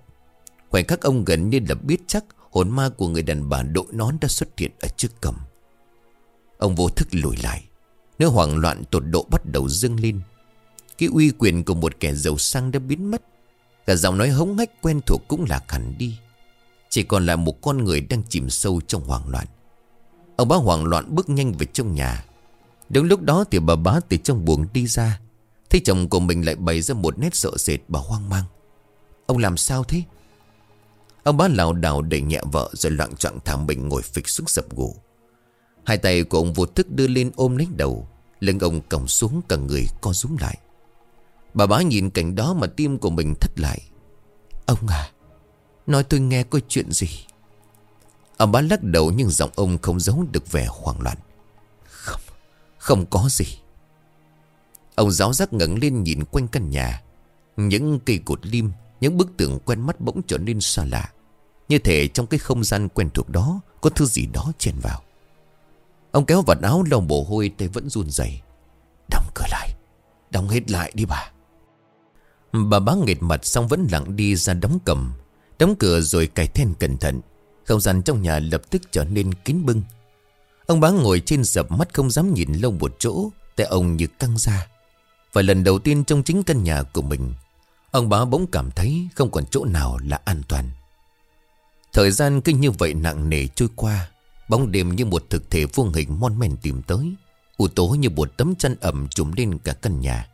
Khoảnh khắc ông gần như là biết chắc Hồn ma của người đàn bà đội nón đã xuất hiện ở trước cầm. Ông vô thức lùi lại. Nếu hoảng loạn tột độ bắt đầu dâng lên. Cái uy quyền của một kẻ giàu sang đã biến mất. Cả giọng nói hống hách quen thuộc cũng lạc hẳn đi. Chỉ còn lại một con người đang chìm sâu trong hoảng loạn. Ông bá hoảng loạn bước nhanh về trong nhà. Đúng lúc đó thì bà bá từ trong buồng đi ra. Thấy chồng của mình lại bày ra một nét sợ sệt bà hoang mang. Ông làm sao thế? Ông bá lảo đảo đẩy nhẹ vợ Rồi loạn trọng thảm bệnh ngồi phịch xuống sập gỗ Hai tay của ông vô thức đưa lên ôm lấy đầu. Lưng ông còng xuống cả người co rúm lại. Bà bá nhìn cảnh đó mà tim của mình thất lại. Ông à Nói tôi nghe có chuyện gì? Ông bá lắc đầu nhưng giọng ông không giấu được vẻ hoảng loạn. Không Không có gì. Ông giáo giác ngẩng lên nhìn quanh căn nhà. Những cây cột lim, Những bức tường quen mắt bỗng trở nên xa lạ. Như thể trong cái không gian quen thuộc đó Có thứ gì đó chen vào. Ông kéo vạt áo lòng bồ hôi, tay vẫn run rẩy. Đóng cửa lại. Đóng hết lại đi bà. Bà bá nghệt mặt xong vẫn lặng đi ra đóng cầm. Đóng cửa rồi cài then cẩn thận. Không gian trong nhà lập tức trở nên kín bưng. Ông bá ngồi trên dập mắt không dám nhìn lâu một chỗ Tại ông như căng ra. Và lần đầu tiên trong chính căn nhà của mình, Ông bá bỗng cảm thấy không còn chỗ nào là an toàn. Thời gian kinh như vậy nặng nề trôi qua, Bóng đêm như một thực thể vuông hình mon men tìm tới, U tố như một tấm chăn ẩm trùm lên cả căn nhà.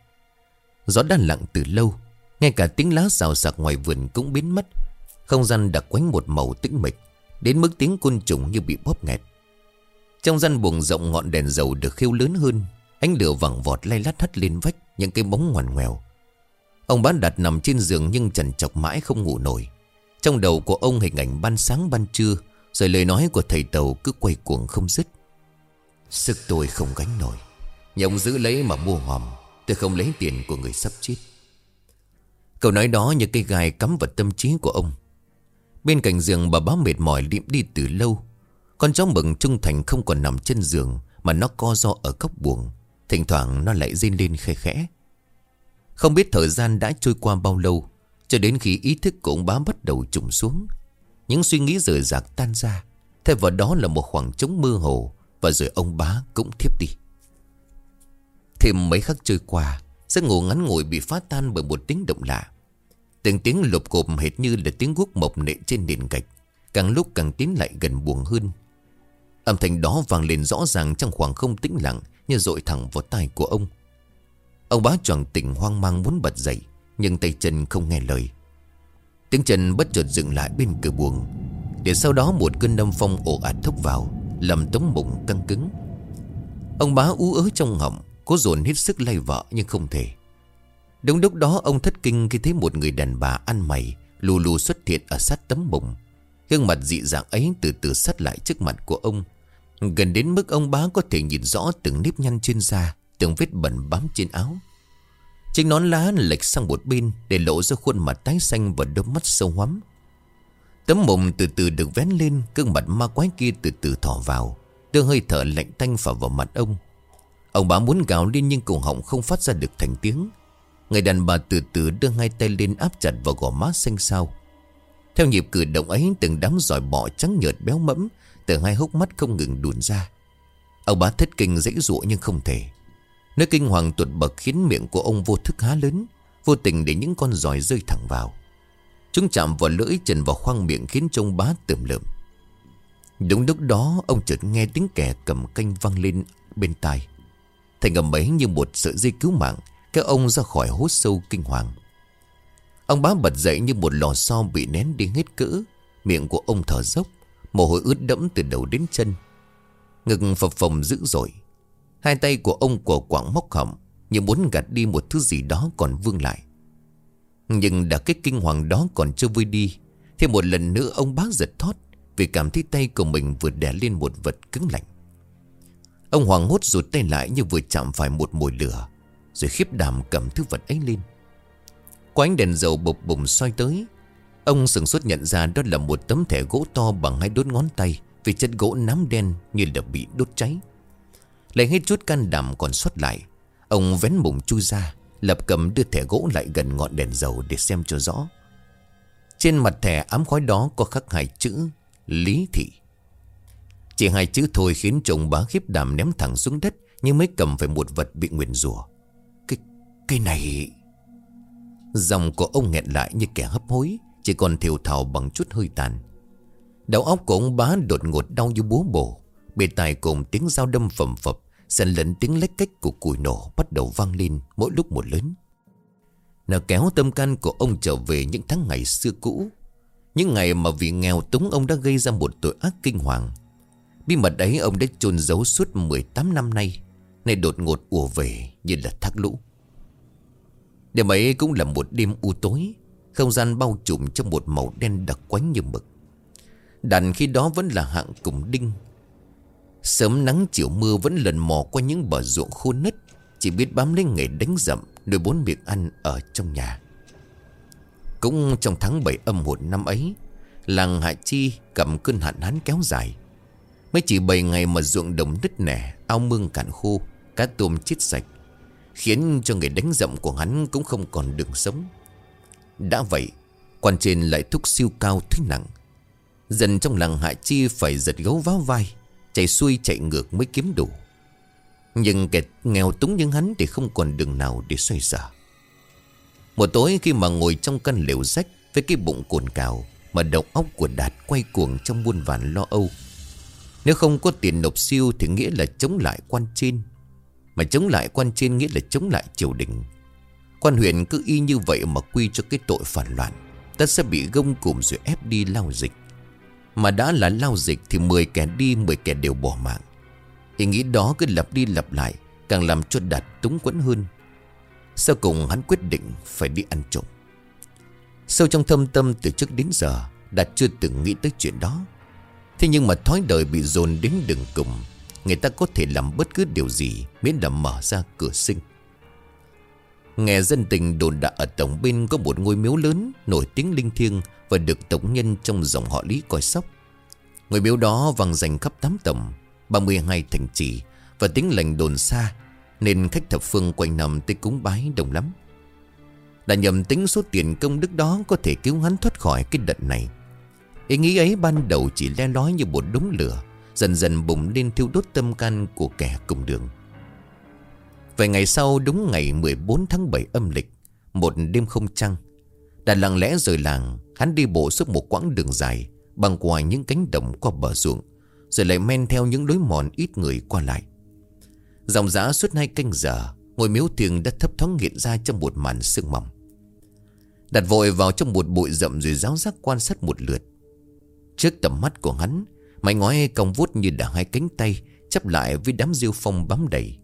Gió đã lặng từ lâu, ngay cả tiếng lá xào sạc ngoài vườn cũng biến mất. Không gian đặc quánh một màu tĩnh mịch, Đến mức tiếng côn trùng như bị bóp nghẹt. Trong gian buồng rộng ngọn đèn dầu được khiêu lớn hơn, Ánh lửa vàng vọt lay lát hắt lên vách Những cái bóng ngoằn ngoèo. Ông bán đặt nằm trên giường nhưng trần chọc mãi không ngủ nổi. Trong đầu của ông hình ảnh ban sáng ban trưa, Rồi lời nói của thầy tàu cứ quay cuồng không dứt. Sức tôi không gánh nổi, Nhà ông giữ lấy mà mua hòm, Tôi không lấy tiền của người sắp chết. Câu nói đó như cây gai cắm vào tâm trí của ông. Bên cạnh giường bà bá mệt mỏi liệm đi từ lâu. Con chó mừng trung thành không còn nằm trên giường, Mà nó co do ở góc buồng. Thỉnh thoảng nó lại rên lên khẽ khẽ. Không biết thời gian đã trôi qua bao lâu, Cho đến khi ý thức của ông bá bắt đầu trùng xuống. Những suy nghĩ rời rạc tan ra, Thay vào đó là một khoảng trống mơ hồ, Và rồi ông bá cũng thiếp đi. Thêm mấy khắc trôi qua, Giấc ngủ ngắn ngủi bị phá tan bởi một tiếng động lạ. Từng tiếng lục cộp hệt như là tiếng guốc mộc nện trên nền gạch. Càng lúc càng tiến lại gần buồn hơn. Âm thanh đó vang lên rõ ràng trong khoảng không tĩnh lặng, Như dội thẳng vào tai của ông. Ông bá tròn tỉnh hoang mang muốn bật dậy, Nhưng tay chân không nghe lời. Tiếng chân bất chợt dừng lại bên cửa buồng. Để sau đó một cơn đâm phong ồ ạt thốc vào, Làm tống bụng căng cứng. Ông bá ú ớ trong họng Cố dồn hết sức lay vợ nhưng không thể. Đúng lúc đó ông thất kinh khi thấy một người đàn bà ăn mày, Lù lù xuất hiện ở sát tấm bụng. Gương mặt dị dạng ấy từ từ sát lại trước mặt của ông. Gần đến mức ông bá có thể nhìn rõ từng nếp nhăn trên da, Từng vết bẩn bám trên áo. Chiếc nón lá lệch sang một bên Để lộ ra khuôn mặt tái xanh và đôi mắt sâu hoắm. Tấm mộng từ từ được vén lên, Gương mặt ma quái kia từ từ thỏ vào. Đưa hơi thở lạnh tanh vào vào mặt ông. Ông bá muốn gào lên nhưng cổ họng không phát ra được thành tiếng. Người đàn bà từ từ đưa hai tay lên áp chặt vào gò má xanh xao. Theo nhịp cử động ấy, từng đám giỏi bọ trắng nhợt béo mẫm Từ hai hốc mắt không ngừng đùn ra. Ông bá thất kinh dãy dụa nhưng không thể. Nơi kinh hoàng tuột bậc khiến miệng của ông vô thức há lớn, Vô tình để những con giỏi rơi thẳng vào. Chúng chạm vào lưỡi, trần vào khoang miệng khiến trông bá tườm lượm. Đúng lúc đó, ông chợt nghe tiếng kẻ cầm canh văng lên bên tai. Thành âm ấy như một sợi dây cứu mạng Kéo ông ra khỏi hố sâu kinh hoàng. Ông bá bật dậy như một lò xo bị nén đi hết cỡ Miệng của ông thở dốc, Mồ hôi ướt đẫm từ đầu đến chân. Ngực phập phồng dữ dội. Hai tay của ông của quảng móc họng, Như muốn gạt đi một thứ gì đó còn vương lại. Nhưng đã cái kinh hoàng đó còn chưa vui đi Thêm một lần nữa ông bá giật thoát Vì cảm thấy tay của mình vừa đè lên một vật cứng lạnh. Ông hoàng hốt rụt tay lại như vừa chạm phải một mồi lửa. Rồi khiếp đảm cầm thứ vật ấy lên. Có ánh đèn dầu bục bùng soi tới. Ông sừng sốt nhận ra đó là một tấm thẻ gỗ to bằng hai đốt ngón tay Vì chất gỗ nám đen như là bị đốt cháy. Lấy hết chút can đảm còn xuất lại, Ông vén mùng chui ra, Lập cầm đưa thẻ gỗ lại gần ngọn đèn dầu để xem cho rõ. Trên mặt thẻ ám khói đó có khắc hai chữ Lý Thị. Chỉ hai chữ thôi khiến chồng bá khiếp đảm ném thẳng xuống đất Nhưng mới cầm phải một vật bị nguyền rủa. Cái, này Dòng của ông nghẹn lại như kẻ hấp hối Chỉ còn thiểu thảo bằng chút hơi tàn. Đầu óc của ông bá đột ngột đau như búa bổ Bề tài cùng tiếng dao đâm phẩm phập Xen lẫn tiếng lách cách của cùi nổ Bắt đầu vang lên mỗi lúc một lớn. Nó kéo tâm can của ông trở về những tháng ngày xưa cũ. Những ngày mà vì nghèo túng ông đã gây ra một tội ác kinh hoàng. Bí mật ấy ông đã chôn giấu suốt 18 năm nay Này đột ngột ùa về như là thác lũ. Đêm ấy cũng là một đêm u tối. Không gian bao trùm trong một màu đen đặc quánh như mực. Đàn khi đó vẫn là hạng cùng đinh. Sớm nắng chiều mưa vẫn lần mò qua những bờ ruộng khô nứt. Chỉ biết bám lấy nghề đánh rậm, Nuôi bốn miệng ăn ở trong nhà. Cũng trong tháng 7 âm một năm ấy, Làng Hạ Chi cầm cơn hạn hán kéo dài. Mới chỉ 7 ngày mà ruộng đồng nứt nẻ, Ao mương cạn khô, Cá tôm chết sạch. Khiến cho người đánh dậm của hắn cũng không còn đường sống. Đã vậy, Quan trên lại thúc siêu cao thế nặng. Dần trong làng Hạ Chi phải giật gấu váo vai, Chạy xuôi chạy ngược mới kiếm đủ. Nhưng kẻ nghèo túng như hắn Thì không còn đường nào để xoay sở. Một tối khi mà ngồi trong căn lều rách Với cái bụng cồn cào Mà đầu óc của Đạt quay cuồng trong buôn vàn lo âu, Nếu không có tiền nộp siêu Thì nghĩa là chống lại quan trên. Mà chống lại quan trên nghĩa là chống lại triều đình. Quan huyện cứ y như vậy mà quy cho cái tội phản loạn, Ta sẽ bị gông cùm rồi ép đi lao dịch. Mà đã là lao dịch thì 10 kẻ đi 10 kẻ đều bỏ mạng. Ý nghĩ đó cứ lặp đi lặp lại, Càng làm cho Đạt túng quẫn hơn. Sau cùng hắn quyết định phải đi ăn trộm. Sâu trong thâm tâm từ trước đến giờ, Đạt chưa từng nghĩ tới chuyện đó. Thế nhưng mà thói đời bị dồn đến đường cùng Người ta có thể làm bất cứ điều gì Miễn là mở ra cửa sinh. Nghe dân tình đồn đã ở tổng bên có một ngôi miếu lớn Nổi tiếng linh thiêng Và được tổng nhân trong dòng họ Lý coi sóc. Ngôi miếu đó vang dành khắp tám tổng 32 thành trì Và tiếng lành đồn xa, Nên khách thập phương quanh năm tới cúng bái đông lắm. Đã nhầm tính số tiền công đức đó Có thể cứu hắn thoát khỏi cái đợt này. Ý nghĩ ấy ban đầu chỉ le lói như một đống lửa Dần dần bùng lên thiêu đốt tâm can của kẻ cùng đường. Vài ngày sau, đúng ngày 14 tháng 7 âm lịch, Một đêm không trăng Đã lặng lẽ rời làng, Hắn đi bộ suốt một quãng đường dài, Băng qua những cánh đồng qua bờ ruộng, Rồi lại men theo những lối mòn ít người qua lại. Dòng giã suốt hai canh giờ, Ngôi miếu thiêng đã thấp thoáng hiện ra trong một màn sương mỏng. Đặt vội vào trong một bụi rậm rồi giáo giác quan sát một lượt. Trước tầm mắt của hắn Mái ngói cong vút như đã hai cánh tay Chấp lại với đám diêu phong bám đầy.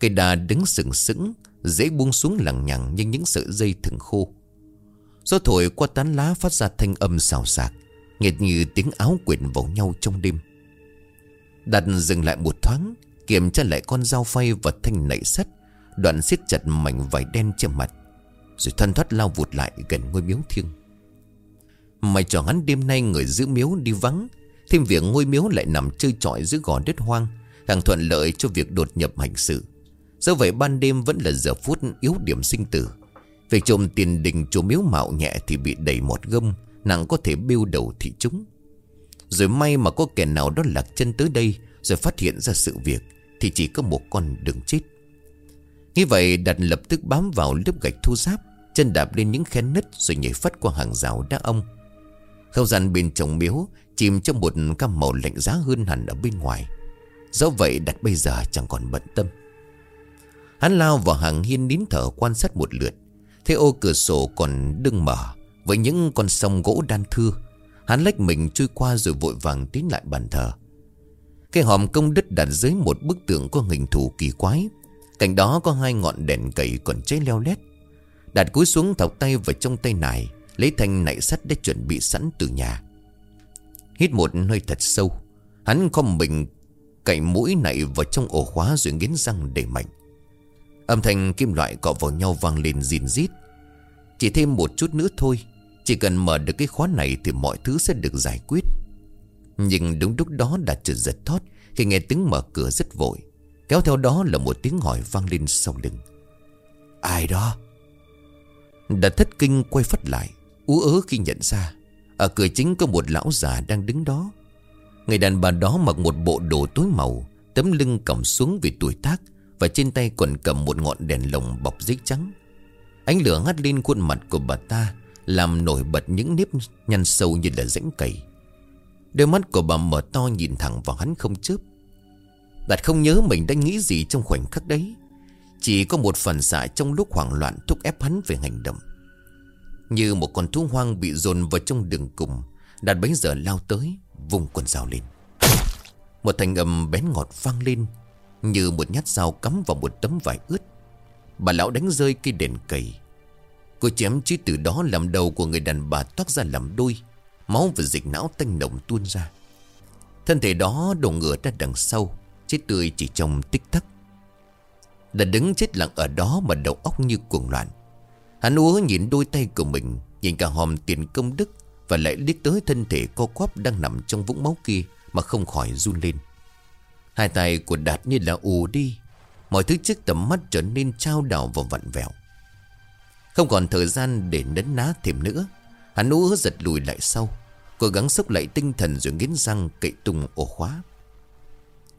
Cây đà đứng sừng sững, Dễ buông xuống lằng nhằng như những sợi dây thừng khô. Gió thổi qua tán lá phát ra thanh âm xào xạc Nghệt như tiếng áo quyện vào nhau trong đêm. Đặt dừng lại một thoáng, Kiểm tra lại con dao phay và thanh nảy sắt, Đoạn siết chặt mảnh vải đen trên mặt, Rồi thân thoát lao vụt lại gần ngôi miếu thiêng. Mày cho hắn đêm nay người giữ miếu đi vắng Thêm việc ngôi miếu lại nằm chơi trọi giữa gò đất hoang, Càng thuận lợi cho việc đột nhập hành sự. Do vậy ban đêm vẫn là giờ phút yếu điểm sinh tử. Việc trộm tiền đình chỗ miếu mạo nhẹ thì bị đẩy một gâm, Nặng có thể bêu đầu thị chúng. Rồi may mà có kẻ nào đó lạc chân tới đây, Rồi phát hiện ra sự việc, Thì chỉ có một con đường chết. Như vậy đặt lập tức bám vào lớp gạch thu giáp, Chân đạp lên những khe nứt Rồi nhảy phát qua hàng rào đá ông Không gian bên trong miếu Chìm trong một cam màu lạnh giá hơn hẳn ở bên ngoài. Do vậy đặt bây giờ chẳng còn bận tâm. Hắn lao vào hàng hiên nín thở quan sát một lượt. Thế ô cửa sổ còn đừng mở Với những con sông gỗ đan thưa. Hắn lách mình trôi qua rồi vội vàng tiến lại bàn thờ. Cái hòm công đức đặt dưới một bức tượng có hình thù kỳ quái. Cạnh đó có hai ngọn đèn cầy còn cháy leo lét. Đạt cúi xuống thọc tay vào trong tay nải, Lấy thanh nảy sắt để chuẩn bị sẵn từ nhà. Hít một hơi thật sâu. Hắn không mình, cậy mũi này vào trong ổ khóa rồi nghiến răng để mạnh. Âm thanh kim loại cọ vào nhau vang lên rìn rít. Chỉ thêm một chút nữa thôi, Chỉ cần mở được cái khóa này Thì mọi thứ sẽ được giải quyết. Nhưng đúng lúc đó đã trượt giật thót Khi nghe tiếng mở cửa rất vội. Kéo theo đó là một tiếng hỏi vang lên sau lưng. Ai đó? Đã thất kinh quay phát lại, Ú ớ khi nhận ra. Ở cửa chính có một lão già đang đứng đó. Người đàn bà đó mặc một bộ đồ tối màu, Tấm lưng còng xuống vì tuổi tác và trên tay còn cầm một ngọn đèn lồng bọc giấy trắng. Ánh lửa ngắt lên khuôn mặt của bà ta, Làm nổi bật những nếp nhăn sâu như là rãnh cầy Đôi mắt của bà mở to nhìn thẳng vào hắn không chớp. Đạt không nhớ mình đã nghĩ gì trong khoảnh khắc đấy. Chỉ có một phần xạ trong lúc hoảng loạn thúc ép hắn về hành động. Như một con thú hoang bị dồn vào trong đường cùng, Đạt bấy giờ lao tới, Vùng quần dao lên. Một thanh âm bén ngọt vang lên, như một nhát dao cắm vào một tấm vải ướt. Bà lão đánh rơi cây đèn cầy. Cô chém chứ từ đó làm đầu của người đàn bà toát ra làm đôi, Máu và dịch não tanh nồng tuôn ra. Thân thể đó đổ ngửa ra đằng sau, Chết tươi chỉ trong tích tắc. Đã đứng chết lặng ở đó mà đầu óc như cuồng loạn. Hắn úa nhìn đôi tay của mình, Nhìn cả hòm tiền công đức Và lại liếc tới thân thể co quắp đang nằm trong vũng máu kia Mà không khỏi run lên. Hai tay của Đạt như là ù đi, Mọi thứ trước tầm mắt trở nên trao đảo và vặn vẹo. Không còn thời gian để nấn ná thêm nữa, Hắn úa giật lùi lại sau, Cố gắng sốc lại tinh thần rồi nghiến răng cậy tung ổ khóa.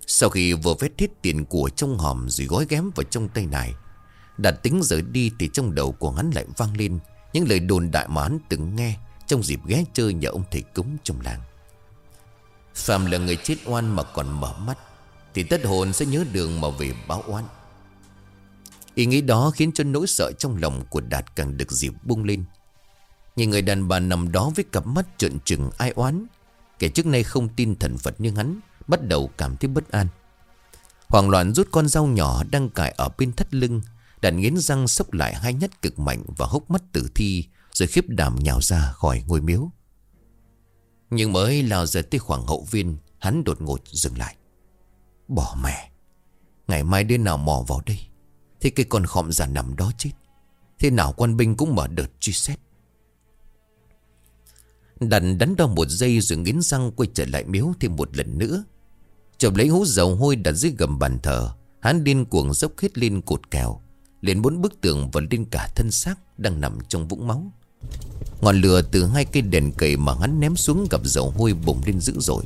Sau khi vừa vét hết tiền của trong hòm rồi gói ghém vào trong tay này Đạt tính rời đi thì trong đầu của hắn lại vang lên Những lời đồn đại mà hắn từng nghe Trong dịp ghé chơi nhà ông thầy cúng trong làng. Phạm là người chết oan mà còn mở mắt, thì tất hồn sẽ nhớ đường mà về báo oán. Ý nghĩ đó khiến cho nỗi sợ trong lòng của Đạt càng được dịp bung lên. Nhìn người đàn bà nằm đó với cặp mắt trợn trừng ai oán, Kẻ trước nay không tin thần Phật như hắn, Bắt đầu cảm thấy bất an. Hoàng loạn rút con dao nhỏ đang cài ở bên thắt lưng Đàn nghiến răng sốc lại hai nhát cực mạnh và hốc mắt tử thi, Rồi khiếp đảm nhào ra khỏi ngôi miếu. Nhưng mới lao ra tới khoảng hậu viên, Hắn đột ngột dừng lại. Bỏ mẹ, Ngày mai đêm nào mò vào đây? Thì cái con khọm già nằm đó chết, Thế nào quan binh cũng mở đợt truy xét? Đành đắn đo một giây rồi nghiến răng quay trở lại miếu thêm một lần nữa. Chộp lấy hũ dầu hôi đặt dưới gầm bàn thờ, Hắn điên cuồng dốc hết lên cột kèo. Lên bốn bức tường và lên cả thân xác Đang nằm trong vũng máu. Ngọn lửa từ hai cây đèn cầy mà hắn ném xuống gặp dầu hôi bùng lên dữ dội.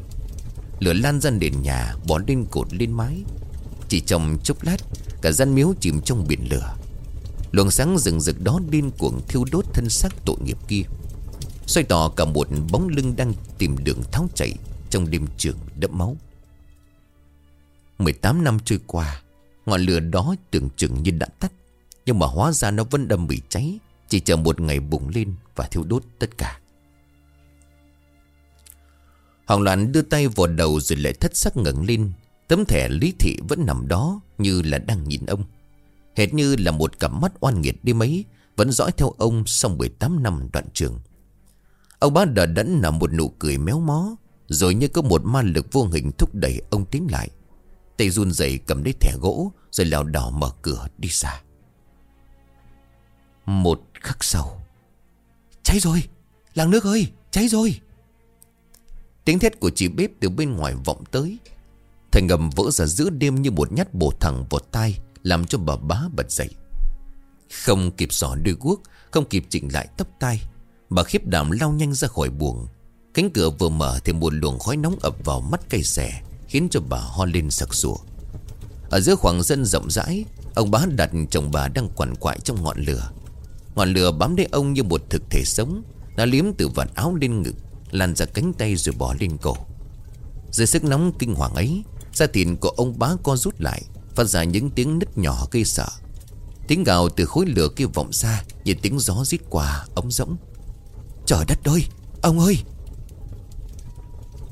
Lửa lan ra nền nhà Bỏ lên cột lên mái. Chỉ trong chốc lát, Cả gian miếu chìm trong biển lửa. Luồng sáng rừng rực đó điên cuồng thiêu đốt thân xác tội nghiệp kia. Xoay tỏ cả một bóng lưng đang tìm đường tháo chạy Trong đêm trường đẫm máu. 18 năm trôi qua, Ngọn lửa đó tưởng chừng như đã tắt. Nhưng mà hóa ra nó vẫn đâm bị cháy. Chỉ chờ một ngày bùng lên Và thiêu đốt tất cả. Hoàng loạn đưa tay vào đầu rồi lại thất sắc ngẩng lên. Tấm thẻ lý thị vẫn nằm đó Như là đang nhìn ông. Hệt như là một cặp mắt oan nghiệt đi mấy, Vẫn dõi theo ông sau 18 năm đoạn trường. Ông bác đờ đẫn nở một nụ cười méo mó, Rồi như có một ma lực vô hình thúc đẩy ông tiến lại. Tay run rẩy cầm lấy thẻ gỗ, Rồi lảo đỏ mở cửa đi ra. Một khắc sau. Cháy rồi. Làng nước ơi, cháy rồi. Tiếng thét của chị bếp từ bên ngoài vọng tới. Thành ngầm vỡ ra giữa đêm như một nhát bổ thẳng vào tai, Làm cho bà bá bật dậy. Không kịp giỏ đôi guốc, Không kịp chỉnh lại tóc tai, Bà khiếp đảm lao nhanh ra khỏi buồng. Cánh cửa vừa mở thì một luồng khói nóng ập vào mắt cây xẻ Khiến cho bà ho lên sặc sủa Ở giữa khoảng sân rộng rãi, Ông bá đặt chồng bà đang quằn quại trong ngọn lửa. Ngọn lửa bám lấy ông như một thực thể sống. Nó liếm từ vạt áo lên ngực Lan ra cánh tay rồi bỏ lên cổ. Dưới sức nóng kinh hoàng ấy, Da thịt của ông bá co rút lại, Phát ra những tiếng nứt nhỏ gây sợ. Tiếng gào từ khối lửa kia vọng xa Như tiếng gió rít qua ống rỗng. Trời đất ơi, Ông ơi!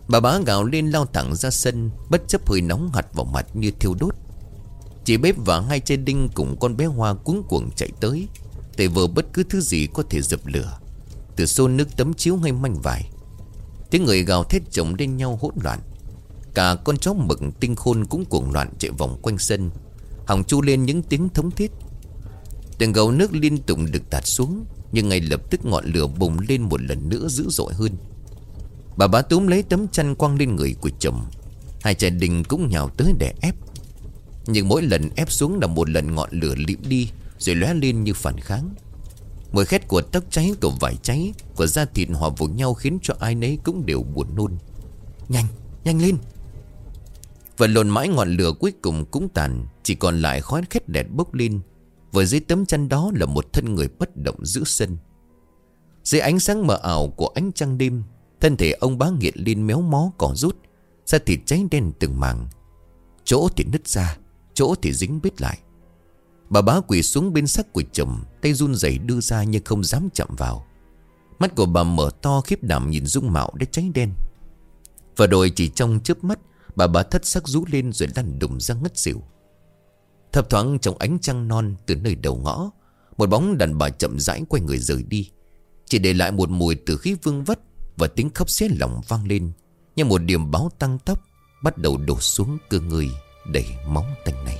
Bà bá gào lên lao thẳng ra sân, Bất chấp hơi nóng hạt vào mặt như thiêu đốt. Chị bếp và hai chai đinh cùng con bé Hoa cuống cuồng chạy tới. Để vờ bất cứ thứ gì có thể dập lửa. Từ xô nước tấm chiếu hay manh vải. Tiếng người gào thét chồng lên nhau hỗn loạn. Cả con chó mực tinh khôn cũng cuồng loạn chạy vòng quanh sân. Hỏng chu lên những tiếng thống thiết. Tiếng gầu nước liên tục được tạt xuống, Nhưng ngay lập tức ngọn lửa bùng lên một lần nữa dữ dội hơn. Bà bá túm lấy tấm chăn quăng lên người của chồng. Hai trẻ đình cũng nhào tới để ép. Nhưng mỗi lần ép xuống là một lần ngọn lửa liệm đi. Rồi lóe lên như phản kháng. Mùi khét của tóc cháy của vải cháy Của da thịt hòa vào nhau khiến cho ai nấy cũng đều buồn nôn. Nhanh, nhanh lên. Và lồn mãi ngọn lửa cuối cùng cũng tàn Chỉ còn lại khói khét đẹp bốc lên. Vừa dưới tấm chăn đó là một thân người bất động giữa sân. Dưới ánh sáng mờ ảo của ánh trăng đêm Thân thể ông bá nghiện lên méo mó cỏ rút Da thịt cháy đen từng mảng. Chỗ thì nứt ra Chỗ thì dính bít lại. Bà bá quỳ xuống bên sắc của chồng, Tay run rẩy đưa ra nhưng không dám chạm vào. Mắt của bà mở to, khiếp đảm nhìn dung mạo đã cháy đen. Và rồi chỉ trong chớp mắt, Bà bá thất sắc rú lên rồi lăn đùng ra ngất xỉu. Thập thoáng trong ánh trăng non từ nơi đầu ngõ, Một bóng đàn bà chậm rãi quay người rời đi. Chỉ để lại một mùi từ khí vương vất Và tiếng khóc xé lòng vang lên, Như một điểm báo tăng tốc Bắt đầu đổ xuống cơ người đầy máu tanh này.